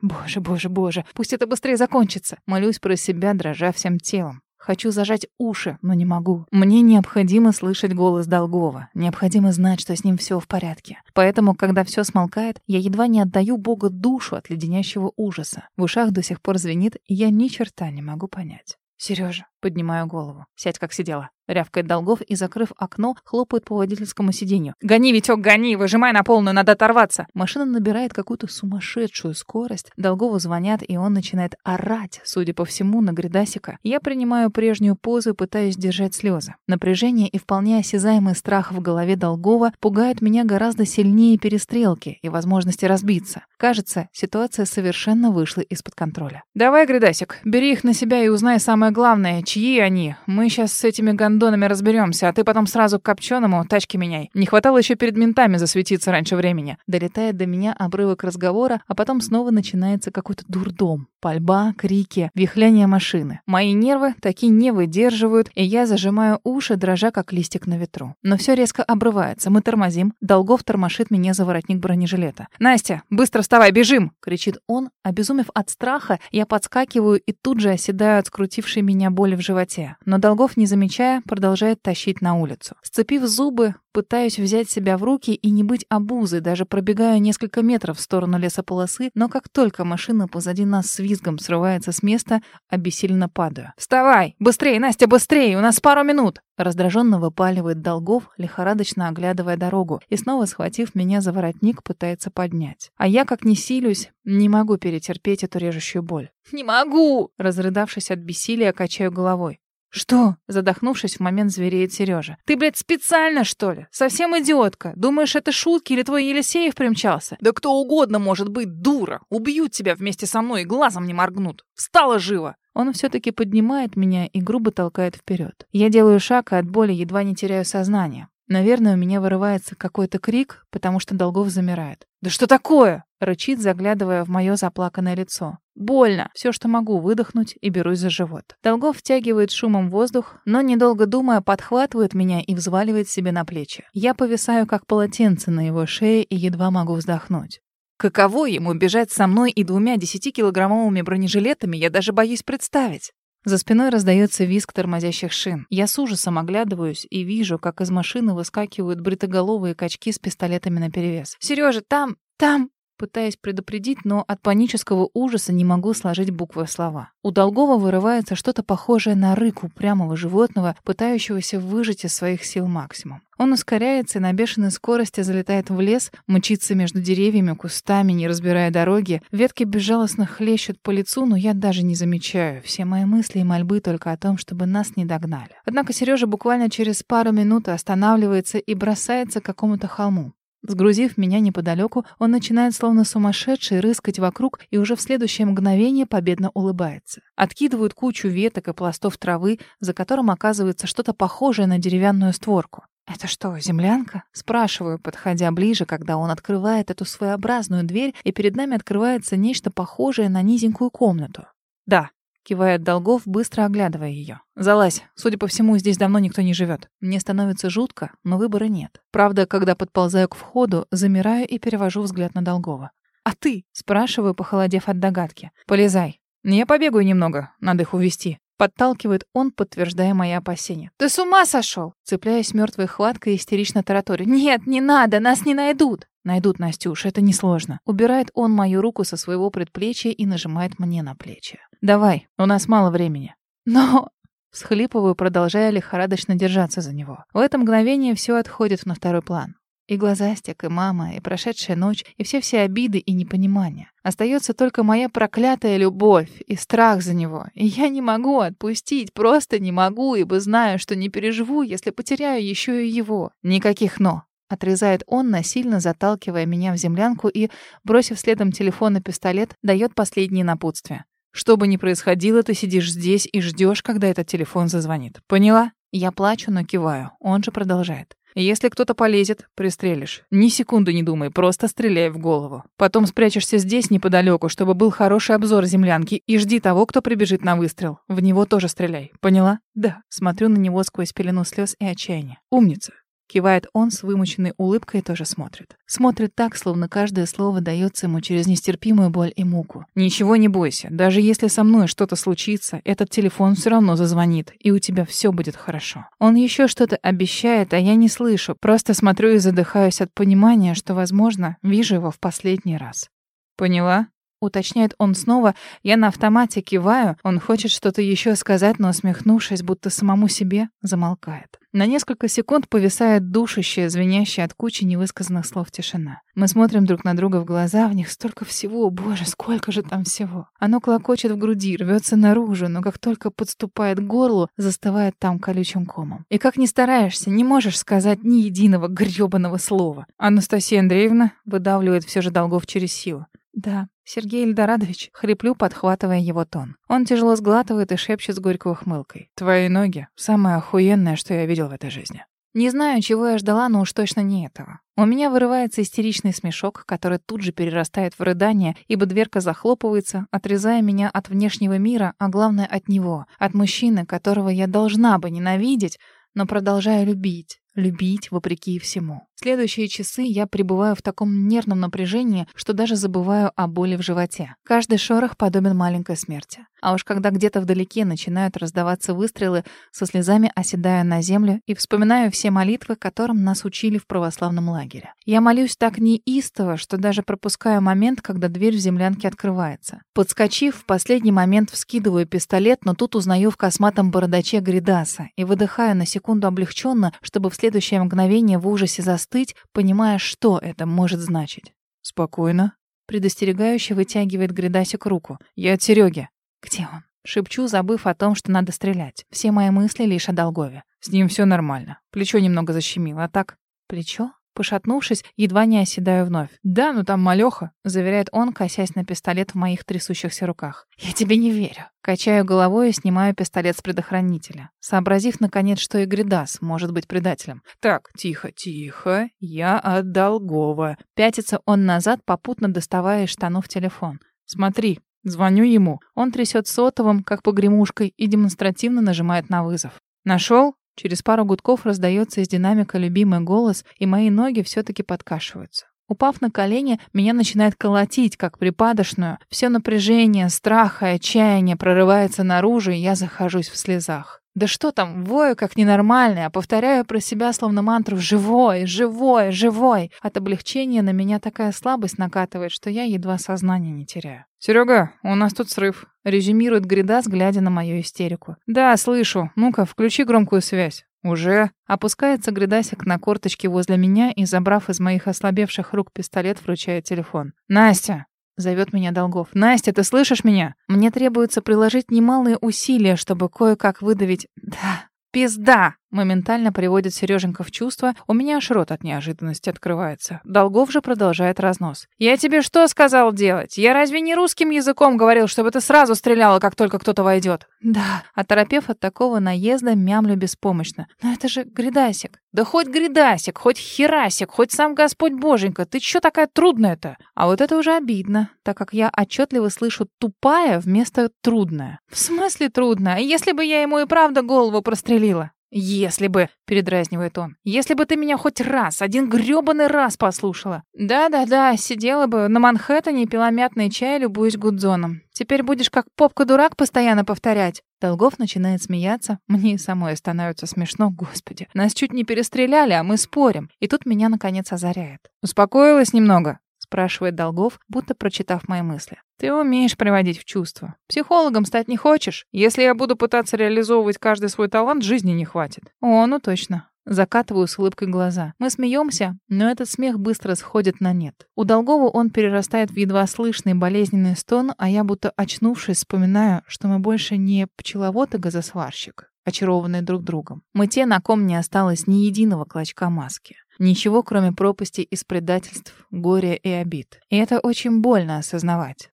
Боже, боже, боже, пусть это быстрее закончится. Молюсь про себя, дрожа всем телом. Хочу зажать уши, но не могу. Мне необходимо слышать голос Долгова. Необходимо знать, что с ним все в порядке. Поэтому, когда все смолкает, я едва не отдаю Богу душу от леденящего ужаса. В ушах до сих пор звенит, и я ни черта не могу понять. Сережа, поднимаю голову. Сядь, как сидела. Рявкает Долгов и, закрыв окно, хлопает по водительскому сиденью. «Гони, Витек, гони! Выжимай на полную, надо оторваться!» Машина набирает какую-то сумасшедшую скорость. Долгову звонят, и он начинает орать, судя по всему, на гридасика. Я принимаю прежнюю позу и пытаюсь держать слезы. Напряжение и вполне осязаемый страх в голове Долгова пугают меня гораздо сильнее перестрелки и возможности разбиться. Кажется, ситуация совершенно вышла из-под контроля. «Давай, гридасик, бери их на себя и узнай самое главное, чьи они. Мы сейчас с этими гондонами разберемся, а ты потом сразу к копченому тачки меняй. Не хватало еще перед ментами засветиться раньше времени. Долетает до меня обрывок разговора, а потом снова начинается какой-то дурдом. Пальба, крики, вихляние машины. Мои нервы таки не выдерживают, и я зажимаю уши, дрожа как листик на ветру. Но все резко обрывается. Мы тормозим. Долгов тормошит меня за воротник бронежилета. «Настя, быстро вставай, бежим!» — кричит он. Обезумев от страха, я подскакиваю и тут же оседаю от скрутившей меня боли в животе. Но Долгов, не замечая, продолжает тащить на улицу. Сцепив зубы, пытаюсь взять себя в руки и не быть обузой, даже пробегаю несколько метров в сторону лесополосы, но как только машина позади нас с визгом срывается с места, обессиленно падаю. «Вставай! Быстрее, Настя, быстрее! У нас пару минут!» Раздраженно выпаливает Долгов, лихорадочно оглядывая дорогу, и снова, схватив меня за воротник, пытается поднять. А я, как не силюсь, не могу перетерпеть эту режущую боль.
«Не могу!»
Разрыдавшись от бессилия, качаю головой. «Что?» — задохнувшись, в момент звереет Сережа. «Ты, блядь, специально, что ли? Совсем идиотка. Думаешь, это шутки или твой Елисеев примчался?»
«Да кто угодно может быть, дура! Убьют тебя вместе со мной и глазом не моргнут! Встала живо!»
Он все-таки поднимает меня и грубо толкает вперед. Я делаю шаг и от боли едва не теряю сознание. Наверное, у меня вырывается какой-то крик, потому что Долгов замирает.
«Да что такое?»
— рычит, заглядывая в мое заплаканное лицо. «Больно!» Все, что могу, выдохнуть и берусь за живот. Долгов втягивает шумом воздух, но, недолго думая, подхватывает меня и взваливает себе на плечи. Я повисаю, как полотенце на его шее, и едва могу вздохнуть.
Каково ему бежать со мной и двумя десятикилограммовыми бронежилетами, я даже боюсь представить.
За спиной раздается визг тормозящих шин. Я с ужасом оглядываюсь и вижу, как из машины выскакивают бритоголовые качки с пистолетами наперевес.
«Серёжа, там, там!»
Пытаясь предупредить, но от панического ужаса не могу сложить буквы в слова. У Долгова вырывается что-то похожее на рык упрямого животного, пытающегося выжать из своих сил максимум. Он ускоряется и на бешеной скорости залетает в лес, мчится между деревьями, кустами, не разбирая дороги. Ветки безжалостно хлещут по лицу, но я даже не замечаю. Все мои мысли и мольбы только о том, чтобы нас не догнали. Однако Сережа буквально через пару минут останавливается и бросается к какому-то холму. Сгрузив меня неподалеку, он начинает словно сумасшедший рыскать вокруг и уже в следующее мгновение победно улыбается. Откидывают кучу веток и пластов травы, за которым оказывается что-то похожее на деревянную створку. «Это что, землянка?» Спрашиваю, подходя ближе, когда он открывает эту своеобразную дверь, и перед нами открывается нечто похожее на низенькую комнату. «Да», — кивает Долгов, быстро оглядывая ее. «Залазь. Судя по всему, здесь давно никто не живет. Мне становится жутко, но выбора нет. Правда, когда подползаю к входу, замираю и перевожу взгляд на Долгова. «А ты?» — спрашиваю, похолодев от догадки. «Полезай. Я побегаю немного, надо их увести. Подталкивает он, подтверждая мои опасения. «Ты с ума сошел?» Цепляясь мертвой хваткой, истерично тараторю. «Нет, не надо, нас не найдут!» «Найдут, Настюш, это несложно». Убирает он мою руку со своего предплечья и нажимает мне на плечи. «Давай, у нас мало времени». «Но...» Всхлипываю, продолжая лихорадочно держаться за него. В это мгновение все отходит на второй план. И глазастик, и мама, и прошедшая ночь, и все-все обиды и непонимания. Остается только моя проклятая любовь и страх за него. И я не могу отпустить, просто не могу, ибо знаю, что не переживу, если потеряю еще и его. Никаких «но». Отрезает он, насильно заталкивая меня в землянку и, бросив следом телефон и пистолет, дает последнее напутствие. Что бы ни происходило, ты сидишь здесь и ждешь, когда этот телефон зазвонит. Поняла? Я плачу, но киваю. Он же продолжает. Если кто-то полезет, пристрелишь. Ни секунды не думай, просто стреляй в голову. Потом спрячешься здесь неподалеку, чтобы был хороший обзор землянки, и жди того, кто прибежит на выстрел. В него тоже стреляй. Поняла? Да. Смотрю на него сквозь пелену слез и отчаяния. Умница. Кивает он с вымученной улыбкой и тоже смотрит. Смотрит так, словно каждое слово дается ему через нестерпимую боль и муку. «Ничего не бойся. Даже если со мной что-то случится, этот телефон все равно зазвонит, и у тебя все будет хорошо». Он еще что-то обещает, а я не слышу. Просто смотрю и задыхаюсь от понимания, что, возможно, вижу его в последний раз. «Поняла?» Уточняет он снова. Я на автомате киваю. Он хочет что-то еще сказать, но, усмехнувшись, будто самому себе, замолкает. На несколько секунд повисает душащая, звенящая от кучи невысказанных слов тишина. Мы смотрим друг на друга в глаза, в них столько всего, боже, сколько же там всего. Оно клокочет в груди, рвется наружу, но как только подступает к горлу, застывает там колючим комом. И как ни стараешься, не можешь сказать ни единого грёбаного слова. Анастасия Андреевна выдавливает все же долгов через силу. «Да, Сергей Эльдорадович», — хриплю, подхватывая его тон. Он тяжело сглатывает и шепчет с горькой ухмылкой. «Твои ноги — самое охуенное, что я видел в этой жизни». Не знаю, чего я ждала, но уж точно не этого. У меня вырывается истеричный смешок, который тут же перерастает в рыдание, ибо дверка захлопывается, отрезая меня от внешнего мира, а главное от него, от мужчины, которого я должна бы ненавидеть, но продолжаю любить, любить вопреки всему. Следующие часы я пребываю в таком нервном напряжении, что даже забываю о боли в животе. Каждый шорох подобен маленькой смерти. А уж когда где-то вдалеке начинают раздаваться выстрелы, со слезами оседаю на землю и вспоминаю все молитвы, которым нас учили в православном лагере. Я молюсь так неистово, что даже пропускаю момент, когда дверь в землянке открывается. Подскочив, в последний момент вскидываю пистолет, но тут узнаю в косматом бородаче Гридаса и выдыхаю на секунду облегченно, чтобы в следующее мгновение в ужасе застыть, понимая, что это может значить. «Спокойно», — предостерегающе вытягивает Гридасик руку. «Я от Серёги». «Где он?» Шепчу, забыв о том, что надо стрелять. Все мои мысли лишь о Долгове. С ним все нормально. Плечо немного защемило, а так... Плечо? Пошатнувшись, едва не оседаю вновь. «Да, ну там малёха», — заверяет он, косясь на пистолет в моих трясущихся руках. «Я тебе не верю». Качаю головой и снимаю пистолет с предохранителя, сообразив, наконец, что и Гридас может быть предателем. «Так, тихо, тихо, я от Долгова». Пятится он назад, попутно доставая из штанов телефон. «Смотри, Звоню ему. Он трясет сотовым, как погремушкой, и демонстративно нажимает на вызов. Нашел? Через пару гудков раздается из динамика любимый голос, и мои ноги все-таки подкашиваются. Упав на колени, меня начинает колотить, как припадочную. Все напряжение, страх и отчаяние прорывается наружу, и я захожусь в слезах. Да что там, вою как ненормальный, а повторяю про себя словно мантру «живой, живой, живой». От облегчения на меня такая слабость накатывает, что я едва сознание не теряю. «Серега, у нас тут срыв», — резюмирует Гридас, глядя на мою истерику. «Да, слышу. Ну-ка, включи громкую связь». «Уже?» Опускается Гридасик на корточки возле меня и, забрав из моих ослабевших рук пистолет, вручает телефон. «Настя, Зовет меня Долгов. «Настя, ты слышишь меня?» Мне требуется приложить немалые усилия, чтобы кое-как выдавить «Да». «Пизда!
Моментально приводит Сереженька в чувство, у меня аж рот от неожиданности открывается. Долгов же продолжает разнос. «Я тебе что сказал делать? Я разве не русским языком говорил, чтобы ты сразу стреляла, как только кто-то войдет?» «Да». Оторопев от такого наезда, мямлю беспомощно. «Но это же гридасик». «Да хоть гридасик, хоть херасик, хоть сам Господь Боженька, ты чё такая трудная-то?» А вот это уже обидно, так как я отчетливо слышу «тупая» вместо «трудная». «В смысле трудная? Если бы я ему и правда голову прострелила?» «Если бы», — передразнивает он, «если бы ты меня хоть раз, один грёбаный раз послушала». «Да-да-да, сидела бы на Манхэттене, пила мятный чай, любуясь Гудзоном. Теперь будешь как попка-дурак постоянно повторять». Долгов начинает смеяться. Мне и самой становится смешно, господи. Нас чуть не перестреляли, а мы спорим. И тут меня, наконец, озаряет. «Успокоилась немного?» Спрашивает Долгов, будто прочитав мои мысли. Ты умеешь приводить в чувство. Психологом стать не хочешь? Если я буду пытаться реализовывать каждый свой талант, жизни не хватит. О, ну точно. Закатываю с улыбкой глаза. Мы смеемся, но этот смех быстро сходит на нет. У Долгова он перерастает в едва слышный болезненный стон, а я будто очнувшись вспоминаю, что мы больше не пчеловод и газосварщик, очарованные друг другом. Мы те, на ком не осталось ни единого клочка маски. Ничего, кроме пропасти из предательств, горя и обид. И это очень больно осознавать.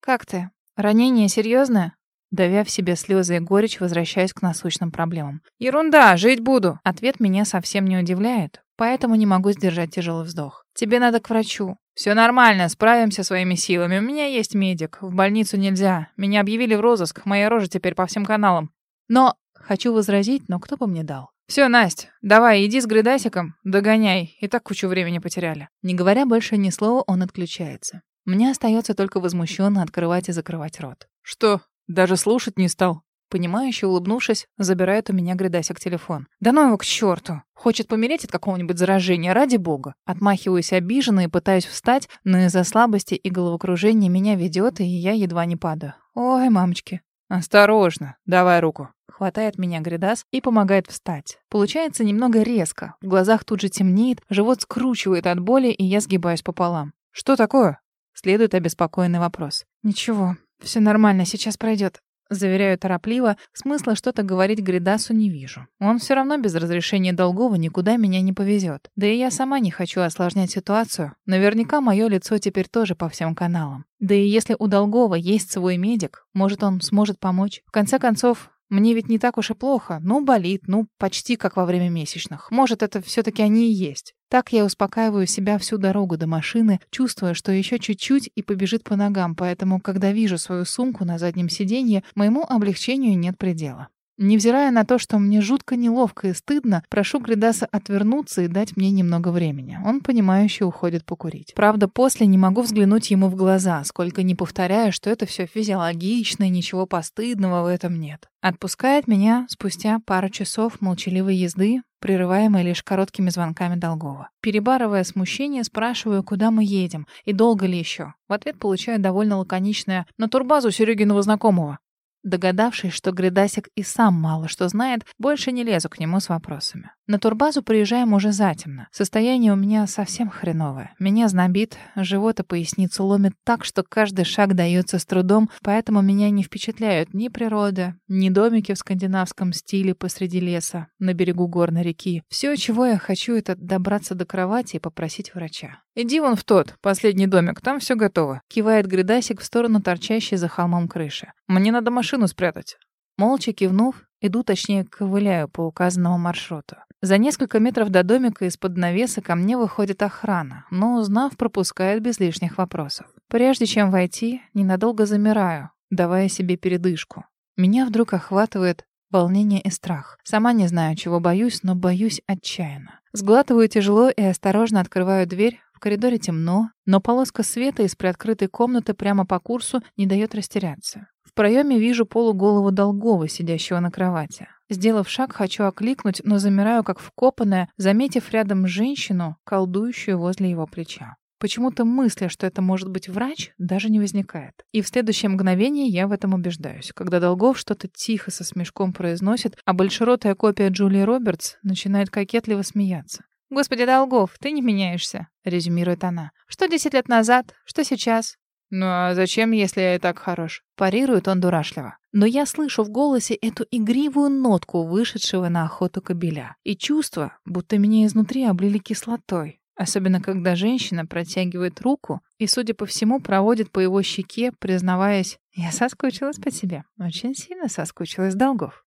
«Как ты? Ранение серьезное?» Давя в себе слезы и горечь, возвращаюсь к насущным проблемам. «Ерунда, жить буду!» Ответ меня совсем не удивляет, поэтому не могу сдержать тяжелый вздох. «Тебе надо к врачу». «Все нормально, справимся своими силами. У меня есть медик. В больницу нельзя. Меня объявили в розыск. Моя рожа теперь по всем каналам. Но...» Хочу возразить, но кто бы мне дал? «Все, Настя, давай, иди с гридасиком, догоняй. И так кучу времени потеряли». Не говоря больше ни слова, он отключается. Мне остается только возмущенно открывать и закрывать рот. «Что, даже слушать не стал?» Понимающе улыбнувшись, забирает у меня гридасик телефон. «Да ну его к черту! Хочет помереть от какого-нибудь заражения, ради бога!» Отмахиваюсь обиженно и пытаюсь встать, но из-за слабости и головокружения меня ведет, и я едва не падаю. «Ой, мамочки!» «Осторожно! Давай руку!» Хватает меня Гридас и помогает встать. Получается немного резко. В глазах тут же темнеет, живот скручивает от боли, и я сгибаюсь пополам. «Что такое?» Следует обеспокоенный вопрос. «Ничего, все нормально, сейчас пройдет. Заверяю торопливо, смысла что-то говорить Гридасу не вижу. Он все равно без разрешения Долгова никуда меня не повезет. Да и я сама не хочу осложнять ситуацию. Наверняка мое лицо теперь тоже по всем каналам. Да и если у Долгова есть свой медик, может, он сможет помочь. В конце концов, мне ведь не так уж и плохо. Ну, болит, ну, почти как во время месячных. Может, это все-таки они и есть. Так я успокаиваю себя всю дорогу до машины, чувствуя, что еще чуть-чуть и побежит по ногам, поэтому, когда вижу свою сумку на заднем сиденье, моему облегчению нет предела. Невзирая на то, что мне жутко неловко и стыдно, прошу Гридаса отвернуться и дать мне немного времени. Он, понимающе уходит покурить. Правда, после не могу взглянуть ему в глаза, сколько не повторяю, что это все физиологично, и ничего постыдного в этом нет. Отпускает меня спустя пару часов молчаливой езды, прерываемой лишь короткими звонками Долгова. Перебарывая смущение, спрашиваю, куда мы едем и долго ли еще. В ответ получаю довольно лаконичное «на турбазу Серегиного знакомого». Догадавшись, что Гридасик и сам мало что знает, больше не лезу к нему с вопросами. На турбазу приезжаем уже затемно. Состояние у меня совсем хреновое. Меня знобит, живот и поясницу ломит так, что каждый шаг дается с трудом, поэтому меня не впечатляют ни природа, ни домики в скандинавском стиле посреди леса, на берегу горной реки. Все, чего я хочу, это добраться до кровати и попросить врача. «Иди вон в тот, последний домик, там все готово», — кивает Гридасик в сторону торчащей за холмом крыши. «Мне надо машину спрятать». Молча кивнув, иду, точнее, ковыляю по указанному маршруту. За несколько метров до домика из-под навеса ко мне выходит охрана, но, узнав, пропускает без лишних вопросов. Прежде чем войти, ненадолго замираю, давая себе передышку. Меня вдруг охватывает волнение и страх. Сама не знаю, чего боюсь, но боюсь отчаянно. Сглатываю тяжело и осторожно открываю дверь. Коридоре темно, но полоска света из приоткрытой комнаты прямо по курсу не дает растеряться. В проеме вижу полуголову Долгова, сидящего на кровати. Сделав шаг, хочу окликнуть, но замираю как вкопанная, заметив рядом женщину, колдующую возле его плеча. Почему-то мысли, что это может быть врач, даже не возникает. И в следующее мгновение я в этом убеждаюсь, когда Долгов что-то тихо со смешком произносит, а большеротая копия Джулии Робертс начинает кокетливо смеяться. «Господи, Долгов, ты не меняешься», — резюмирует она. «Что десять лет назад? Что сейчас? «Ну а зачем, если я и так хорош?»
Парирует он дурашливо. Но я слышу в голосе эту игривую нотку вышедшего на охоту кобеля. И чувство, будто меня изнутри облили кислотой. Особенно, когда женщина протягивает руку и, судя по всему, проводит по его щеке, признаваясь, «Я соскучилась по тебе, очень сильно соскучилась, Долгов».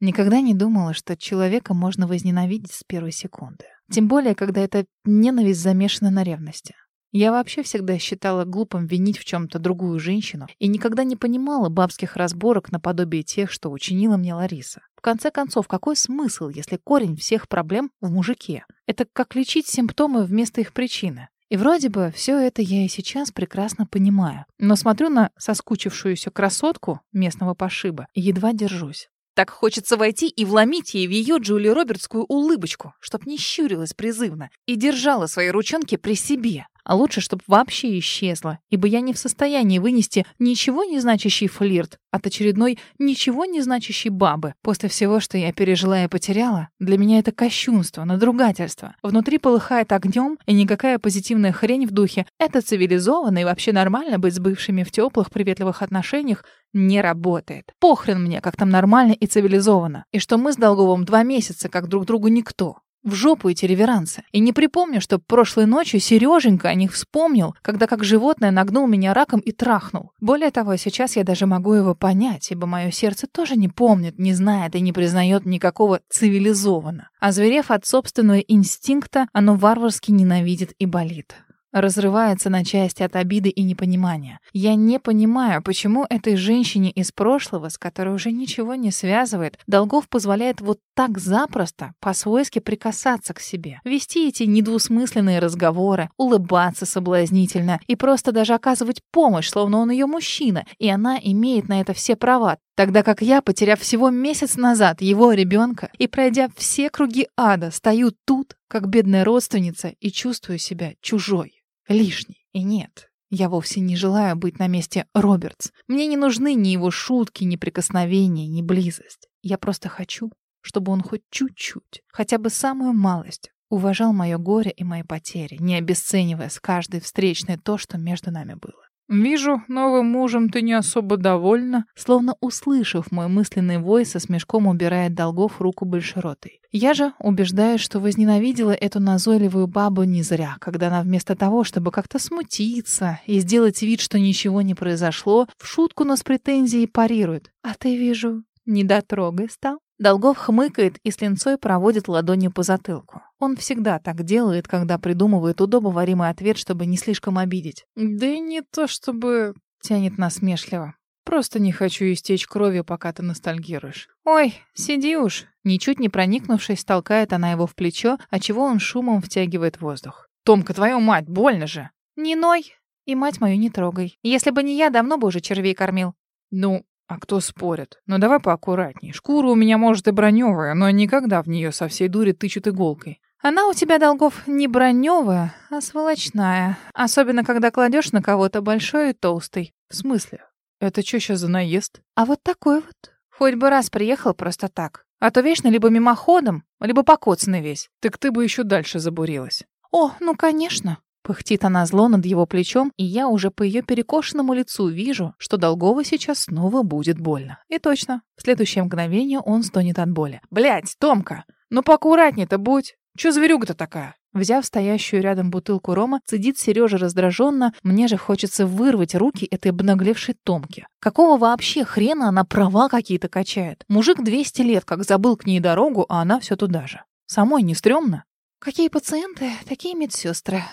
Никогда не думала, что человека можно возненавидеть с первой секунды. Тем более, когда эта ненависть замешана на ревности. Я вообще всегда считала глупым винить в чем-то другую женщину и никогда не понимала бабских разборок наподобие тех, что учинила мне Лариса. В конце концов, какой смысл, если корень всех проблем в мужике? Это как лечить симптомы вместо их причины. И вроде бы все это я и сейчас прекрасно понимаю. Но смотрю на соскучившуюся красотку местного пошиба и едва держусь. Так хочется войти и вломить ей в ее Джули Робертскую улыбочку, чтоб не щурилась призывно и держала свои ручонки при себе. А лучше, чтобы вообще исчезла, ибо я не в состоянии вынести ничего не значащий флирт от очередной ничего не значащей бабы. После всего, что я пережила и потеряла, для меня это кощунство, надругательство. Внутри полыхает огнем, и никакая позитивная хрень в духе «это цивилизованно и вообще нормально быть с бывшими в теплых, приветливых отношениях» не работает. Похрен мне, как там нормально и цивилизованно. И что мы с Долговым два месяца как друг другу никто. В жопу эти реверансы. И не припомню, что прошлой ночью Сереженька о них вспомнил, когда как животное нагнул меня раком и трахнул. Более того, сейчас я даже могу его понять, ибо мое сердце тоже не помнит, не знает и не признает никакого цивилизованно. Зверев от собственного инстинкта, оно варварски ненавидит и болит разрывается на части от обиды и непонимания. Я не понимаю, почему этой женщине из прошлого, с которой уже ничего не связывает, Долгов позволяет вот так запросто, по-свойски прикасаться к себе, вести эти недвусмысленные разговоры, улыбаться соблазнительно и просто даже оказывать помощь, словно он ее мужчина, и она имеет на это все права, Тогда как я, потеряв всего месяц назад его ребенка и пройдя все круги ада, стою тут, как бедная родственница, и чувствую себя чужой лишний. И нет, я вовсе не желаю быть на месте Робертс. Мне не нужны ни его шутки, ни прикосновения, ни близость. Я просто хочу, чтобы он хоть чуть-чуть, хотя бы самую малость, уважал мое горе и мои потери, не обесценивая с каждой встречной то, что между нами было.
«Вижу, новым мужем ты не особо довольна»,
словно услышав мой мысленный вой, со смешком убирает долгов руку большеротой. Я же убеждаюсь, что возненавидела эту назойливую бабу не зря, когда она вместо того, чтобы как-то смутиться и сделать вид, что ничего не произошло, в шутку, но с претензией парирует. «А ты, вижу, недотрогой стал?» Долгов хмыкает и с линцой проводит ладонью по затылку. Он всегда так делает, когда придумывает удобоваримый ответ, чтобы не слишком обидеть.
«Да и не то чтобы...» — тянет насмешливо. «Просто не хочу истечь кровью, пока ты ностальгируешь».
«Ой, сиди уж!» Ничуть не проникнувшись, толкает она его в плечо, отчего он шумом втягивает воздух.
«Томка, твою мать, больно же!»
«Не ной! И мать мою не трогай. Если бы не я, давно бы уже червей кормил».
«Ну, а кто спорит? Ну давай поаккуратней. Шкура у меня, может, и броневая, но никогда в нее со всей дури тычут иголкой.
Она у тебя, Долгов, не броневая, а сволочная. Особенно, когда кладешь на кого-то большой и толстый.
В смысле? Это что сейчас за наезд?
А вот такой вот. Хоть бы раз приехал просто так. А то вечно либо мимоходом, либо покоцанный весь.
Так ты бы еще дальше забурилась.
О, ну конечно. Пыхтит она зло над его плечом, и я уже по ее перекошенному лицу вижу, что Долгова сейчас снова будет больно. И точно, в следующее мгновение он стонет от боли.
Блять, Томка, ну поаккуратней-то будь. Чё зверюга-то такая?»
Взяв стоящую рядом бутылку рома, цедит Сережа раздраженно. Мне же хочется вырвать руки этой обнаглевшей Томки. Какого вообще хрена она права какие-то качает? Мужик 200 лет как забыл к ней дорогу, а она все туда же. Самой не стрёмно? Какие пациенты, такие медсестры.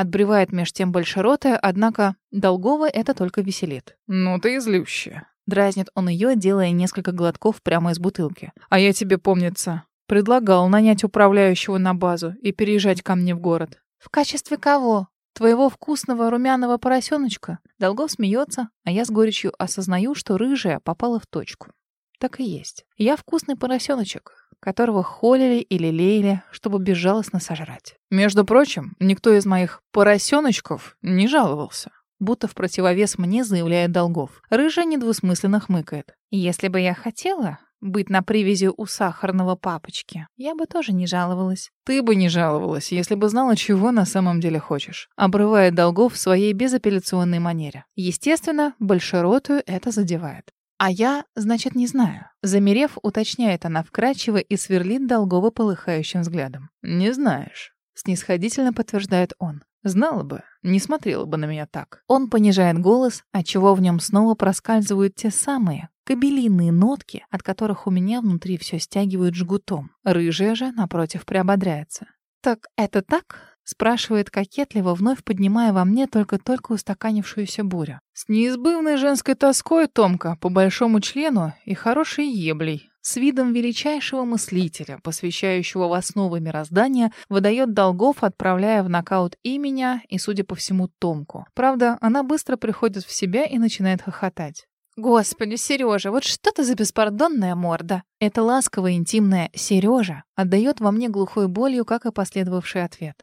Отбревает меж тем большеротая, однако Долгова это только веселит.
«Ну ты злющая».
Дразнит он ее, делая несколько глотков прямо из бутылки.
«А я тебе, помнится, предлагал нанять управляющего на базу и переезжать ко мне в город».
«В качестве кого? Твоего вкусного румяного поросеночка?» Долгов смеется, а я с горечью осознаю, что рыжая попала в точку. Так и есть. Я вкусный поросеночек, которого холили или лелеяли, чтобы безжалостно сожрать.
Между прочим, никто из моих поросеночков не жаловался.
Будто в противовес мне заявляет Долгов. Рыжая недвусмысленно хмыкает. Если бы я хотела, быть на привязи у сахарного папочки. Я бы тоже не жаловалась.
Ты бы не жаловалась, если бы знала, чего на самом деле хочешь. Обрывает долгов в своей безапелляционной манере. Естественно, большеротую это задевает. А я, значит, не знаю. Замерев, уточняет она вкрадчиво и сверлит Долгова полыхающим взглядом. «Не знаешь», — снисходительно подтверждает он. «Знала бы, не смотрела бы на меня так». Он понижает голос, отчего в нем снова проскальзывают те самые кабелиные нотки, от которых у меня внутри все стягивают жгутом. Рыжая же, напротив, приободряется. «Так это так?» Спрашивает кокетливо, вновь поднимая во мне только-только устаканившуюся бурю. С неизбывной женской тоской, Томка, по большому члену и хорошей еблей. С видом величайшего мыслителя, посвящающего в основы мироздания, выдает долгов, отправляя в нокаут и меня, и, судя по всему, Томку. Правда, она быстро приходит в себя и начинает хохотать.
Господи, Сережа, вот что ты за беспардонная морда?
Это ласковая интимная Сережа отдает во мне глухой болью, как и последовавший ответ.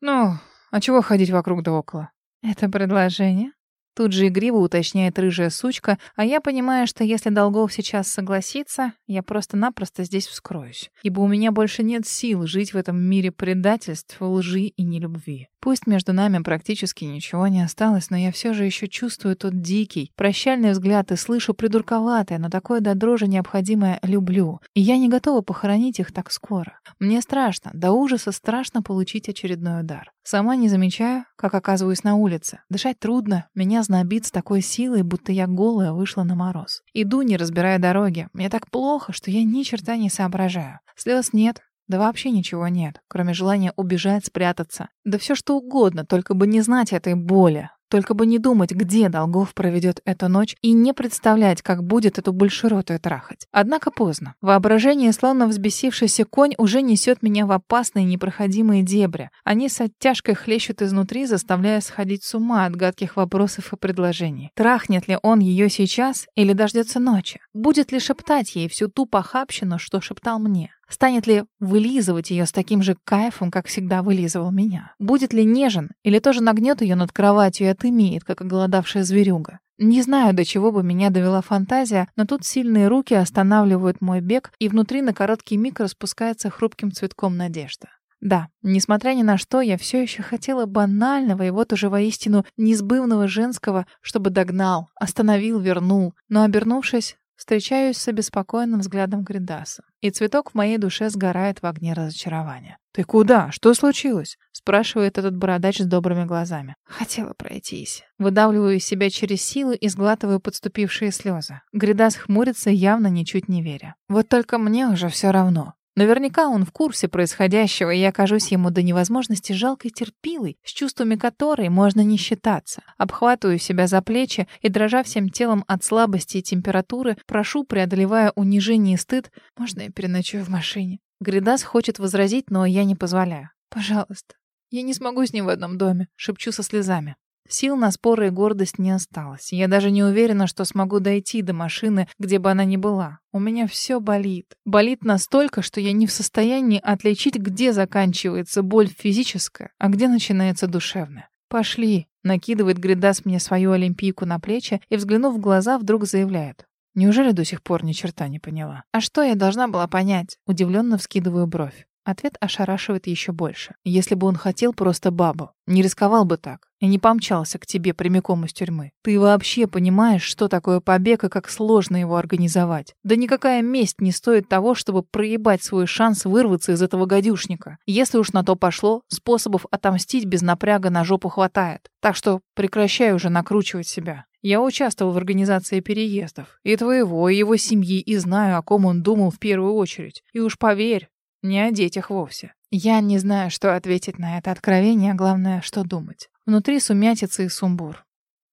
Ну, а чего ходить вокруг да около?
Это предложение? Тут же игриво уточняет рыжая сучка, а я понимаю, что если Долгов сейчас согласится, я просто-напросто здесь вскроюсь. Ибо у меня больше нет сил жить в этом мире предательств, лжи и нелюбви. Пусть между нами практически ничего не осталось, но я все же еще чувствую тот дикий, прощальный взгляд и слышу придурковатое, но такое до дрожи необходимое «люблю». И я не готова похоронить их так скоро. Мне страшно, до ужаса страшно получить очередной удар. Сама не замечаю, как оказываюсь на улице. Дышать трудно, меня знобит с такой силой, будто я голая вышла на мороз. Иду, не разбирая дороги. Мне так плохо, что я ни черта не соображаю. Слез нет, да вообще ничего нет, кроме желания убежать, спрятаться. Да все что угодно, только бы не знать этой боли. Только бы не думать, где Долгов проведет эту ночь, и не представлять, как будет эту большеротую трахать. Однако поздно. Воображение, словно взбесившийся конь, уже несет меня в опасные непроходимые дебри. Они с оттяжкой хлещут изнутри, заставляя сходить с ума от гадких вопросов и предложений. Трахнет ли он ее сейчас или дождется ночи? Будет ли шептать ей всю ту похабщину, что шептал мне? Станет ли вылизывать ее с таким же кайфом, как всегда вылизывал меня? Будет ли нежен или тоже нагнет ее над кроватью и отымеет, как оголодавшая зверюга? Не знаю, до чего бы меня довела фантазия, но тут сильные руки останавливают мой бег, и внутри на короткий миг распускается хрупким цветком надежда. Да, несмотря ни на что, я все еще хотела банального и вот уже воистину несбывного женского, чтобы догнал, остановил, вернул. Но, обернувшись, Встречаюсь с обеспокоенным взглядом Гридаса, и цветок в моей душе сгорает в огне разочарования.
«Ты куда? Что случилось?» — спрашивает этот бородач с добрыми глазами.
«Хотела пройтись». Выдавливаю из себя через силу и сглатываю подступившие слезы. Гридас хмурится, явно ничуть не веря. Вот только мне уже все равно. Наверняка он в курсе происходящего, и я окажусь ему до невозможности жалкой терпилой, с чувствами которой можно не считаться. Обхватываю себя за плечи и, дрожа всем телом от слабости и температуры, прошу, преодолевая унижение и стыд, «Можно я переночую в машине?» Гридас хочет возразить, но я не позволяю. «Пожалуйста, я не смогу с ним в одном доме», — шепчу со слезами. Сил на споры и гордость не осталось. Я даже не уверена, что смогу дойти до машины, где бы она ни была. У меня все болит. Болит настолько, что я не в состоянии отличить, где заканчивается боль физическая, а где начинается душевная. «Пошли», — накидывает Гридас мне свою олимпийку на плечи и, взглянув в глаза, вдруг заявляет. Неужели до сих пор ни черта не поняла? А что я должна была понять? Удивленно вскидываю бровь. Ответ ошарашивает еще больше. Если бы он хотел просто бабу, не рисковал бы так и не помчался к тебе прямиком из тюрьмы. Ты вообще понимаешь, что такое побег и как сложно его организовать? Да никакая месть не стоит того, чтобы проебать свой шанс вырваться из этого гадюшника. Если уж на то пошло, способов отомстить без напряга на жопу хватает. Так что прекращай уже накручивать себя. Я участвовал в организации переездов. И твоего, и его семьи, и знаю, о ком он думал в первую очередь. И уж поверь, не о детях вовсе. Я не знаю, что ответить на это откровение, а главное, что думать. Внутри сумятица и сумбур.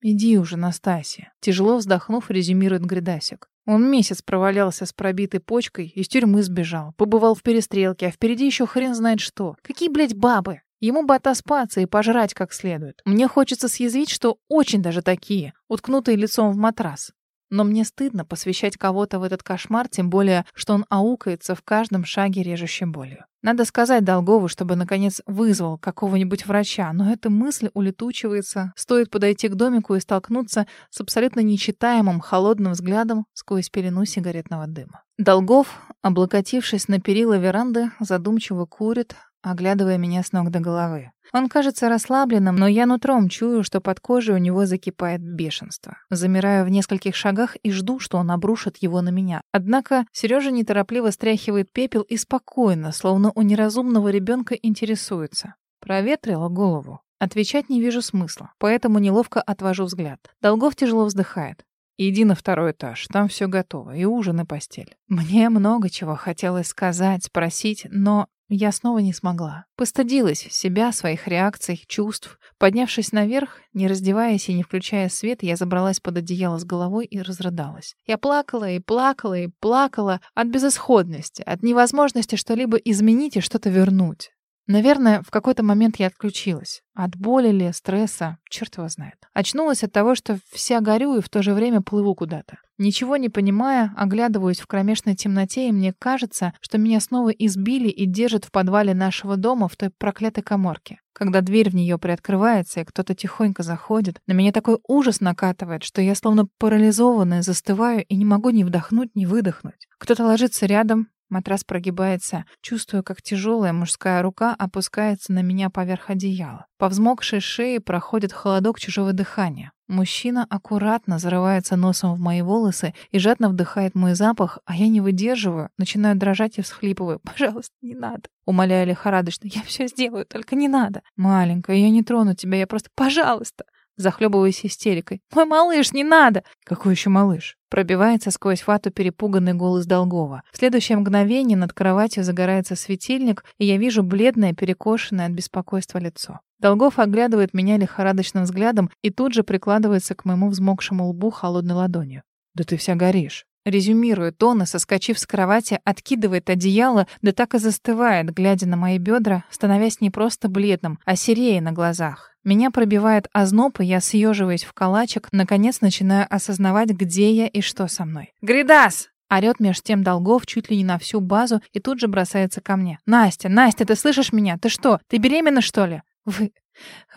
«Иди уже, Настасья», — тяжело вздохнув, резюмирует Гридасик. Он месяц провалялся с пробитой почкой, из тюрьмы сбежал, побывал в перестрелке, а впереди еще хрен знает что. Какие, блядь, бабы? Ему бы отоспаться и пожрать как следует. Мне хочется съязвить, что очень даже такие, уткнутые лицом в матрас. Но мне стыдно посвящать кого-то в этот кошмар, тем более, что он аукается в каждом шаге режущей болью.
Надо сказать Долгову, чтобы, наконец, вызвал какого-нибудь врача, но эта мысль улетучивается. Стоит подойти к домику и столкнуться с абсолютно нечитаемым холодным взглядом сквозь пелену сигаретного дыма. Долгов, облокотившись на перила веранды, задумчиво курит, оглядывая меня с ног до головы. Он кажется расслабленным, но я нутром чую, что под кожей у него закипает бешенство. Замираю в нескольких шагах и жду, что он обрушит его на меня. Однако Сережа неторопливо стряхивает пепел и спокойно, словно у неразумного ребенка интересуется. Проветрила голову. Отвечать не вижу смысла, поэтому неловко отвожу взгляд. Долгов тяжело вздыхает. Иди на второй этаж, там все готово, и ужин, и постель. Мне много чего хотелось сказать, спросить, но я снова не смогла. Постыдилась себя, своих реакций, чувств. Поднявшись наверх, не раздеваясь и не включая свет, я забралась под одеяло с головой и разрыдалась. Я плакала и плакала и плакала от безысходности, от невозможности что-либо изменить и что-то вернуть. Наверное, в какой-то момент я отключилась. От боли ли, стресса, черт его знает. Очнулась от того, что вся горю и в то же время плыву куда-то. Ничего не понимая, оглядываюсь в кромешной темноте, и мне кажется, что меня снова избили и держат в подвале нашего дома в той проклятой коморке. Когда дверь в нее приоткрывается, и кто-то тихонько заходит, на меня такой ужас накатывает, что я словно парализованная застываю и не могу ни вдохнуть, ни выдохнуть. Кто-то ложится рядом, Матрас прогибается, чувствую, как тяжелая мужская рука опускается на меня поверх одеяла. По взмокшей шее проходит холодок чужого дыхания. Мужчина аккуратно зарывается носом в мои волосы и жадно вдыхает мой запах, а я не выдерживаю, начинаю дрожать и всхлипываю. «Пожалуйста, не надо!» Умоляю лихорадочно. «Я все сделаю, только не надо!» «Маленькая, я не трону тебя, я просто... Пожалуйста!» Захлебываясь истерикой. «Мой малыш, не надо!» «Какой еще малыш?» Пробивается сквозь вату перепуганный голос Долгова. В следующее мгновение над кроватью загорается светильник, и я вижу бледное, перекошенное от беспокойства лицо. Долгов оглядывает меня лихорадочным взглядом и тут же прикладывается к моему взмокшему лбу холодной ладонью. «Да ты вся горишь». Резюмирует он и, соскочив с кровати, откидывает одеяло, да так и застывает, глядя на мои бедра, становясь не просто бледным, а серее на глазах. Меня пробивает озноб, и я съеживаюсь в калачик, наконец начинаю осознавать, где я и что со мной. «Гридас!» Орёт меж тем долгов чуть ли не на всю базу и тут же бросается ко мне. «Настя, Настя, ты слышишь меня? Ты что, ты беременна, что ли?» «Вы...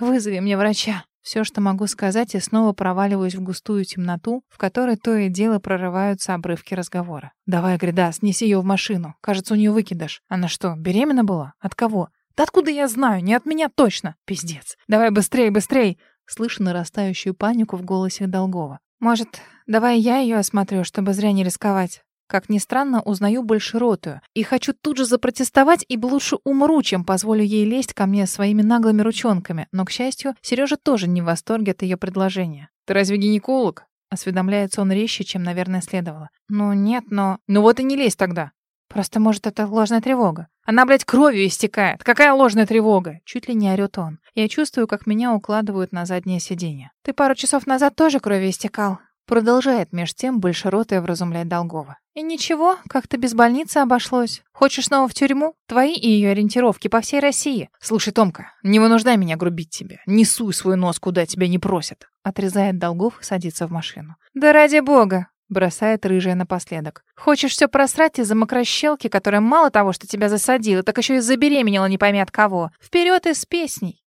вызови мне врача!» Все, что могу сказать, и снова проваливаюсь в густую темноту, в которой то и дело прорываются обрывки разговора. «Давай, Гридас, неси ее в машину. Кажется, у нее выкидыш. Она что, беременна была? От кого?» «Да откуда я знаю? Не от меня точно!» «Пиздец! Давай быстрей, быстрей!» Слышу нарастающую панику в голосе Долгова. «Может, давай я ее осмотрю, чтобы зря не рисковать?» Как ни странно, узнаю большеротую. И хочу тут же запротестовать, и лучше умру, чем позволю ей лезть ко мне своими наглыми ручонками. Но, к счастью, Сережа тоже не в восторге от ее предложения. «Ты разве гинеколог?» Осведомляется он резче, чем, наверное, следовало. «Ну нет, но...» «Ну вот и не лезь тогда!» «Просто, может, это ложная тревога?» «Она, блядь, кровью истекает! Какая ложная тревога?» Чуть ли не орёт он. Я чувствую, как меня укладывают на заднее сиденье. «Ты пару часов назад тоже кровью истекал?» Продолжает меж тем большеротая вразумлять Долгова. «И ничего, как-то без больницы обошлось. Хочешь снова в тюрьму? Твои и ее ориентировки по всей России. Слушай, Томка, не вынуждай меня грубить тебе. Не суй свой нос, куда тебя не просят». Отрезает Долгов и садится в машину. «Да ради бога!» Бросает рыжая напоследок. «Хочешь все просрать из-за мокрощелки, которая мало того, что тебя засадила, так еще и забеременела не пойми от кого. Вперед и с песней!»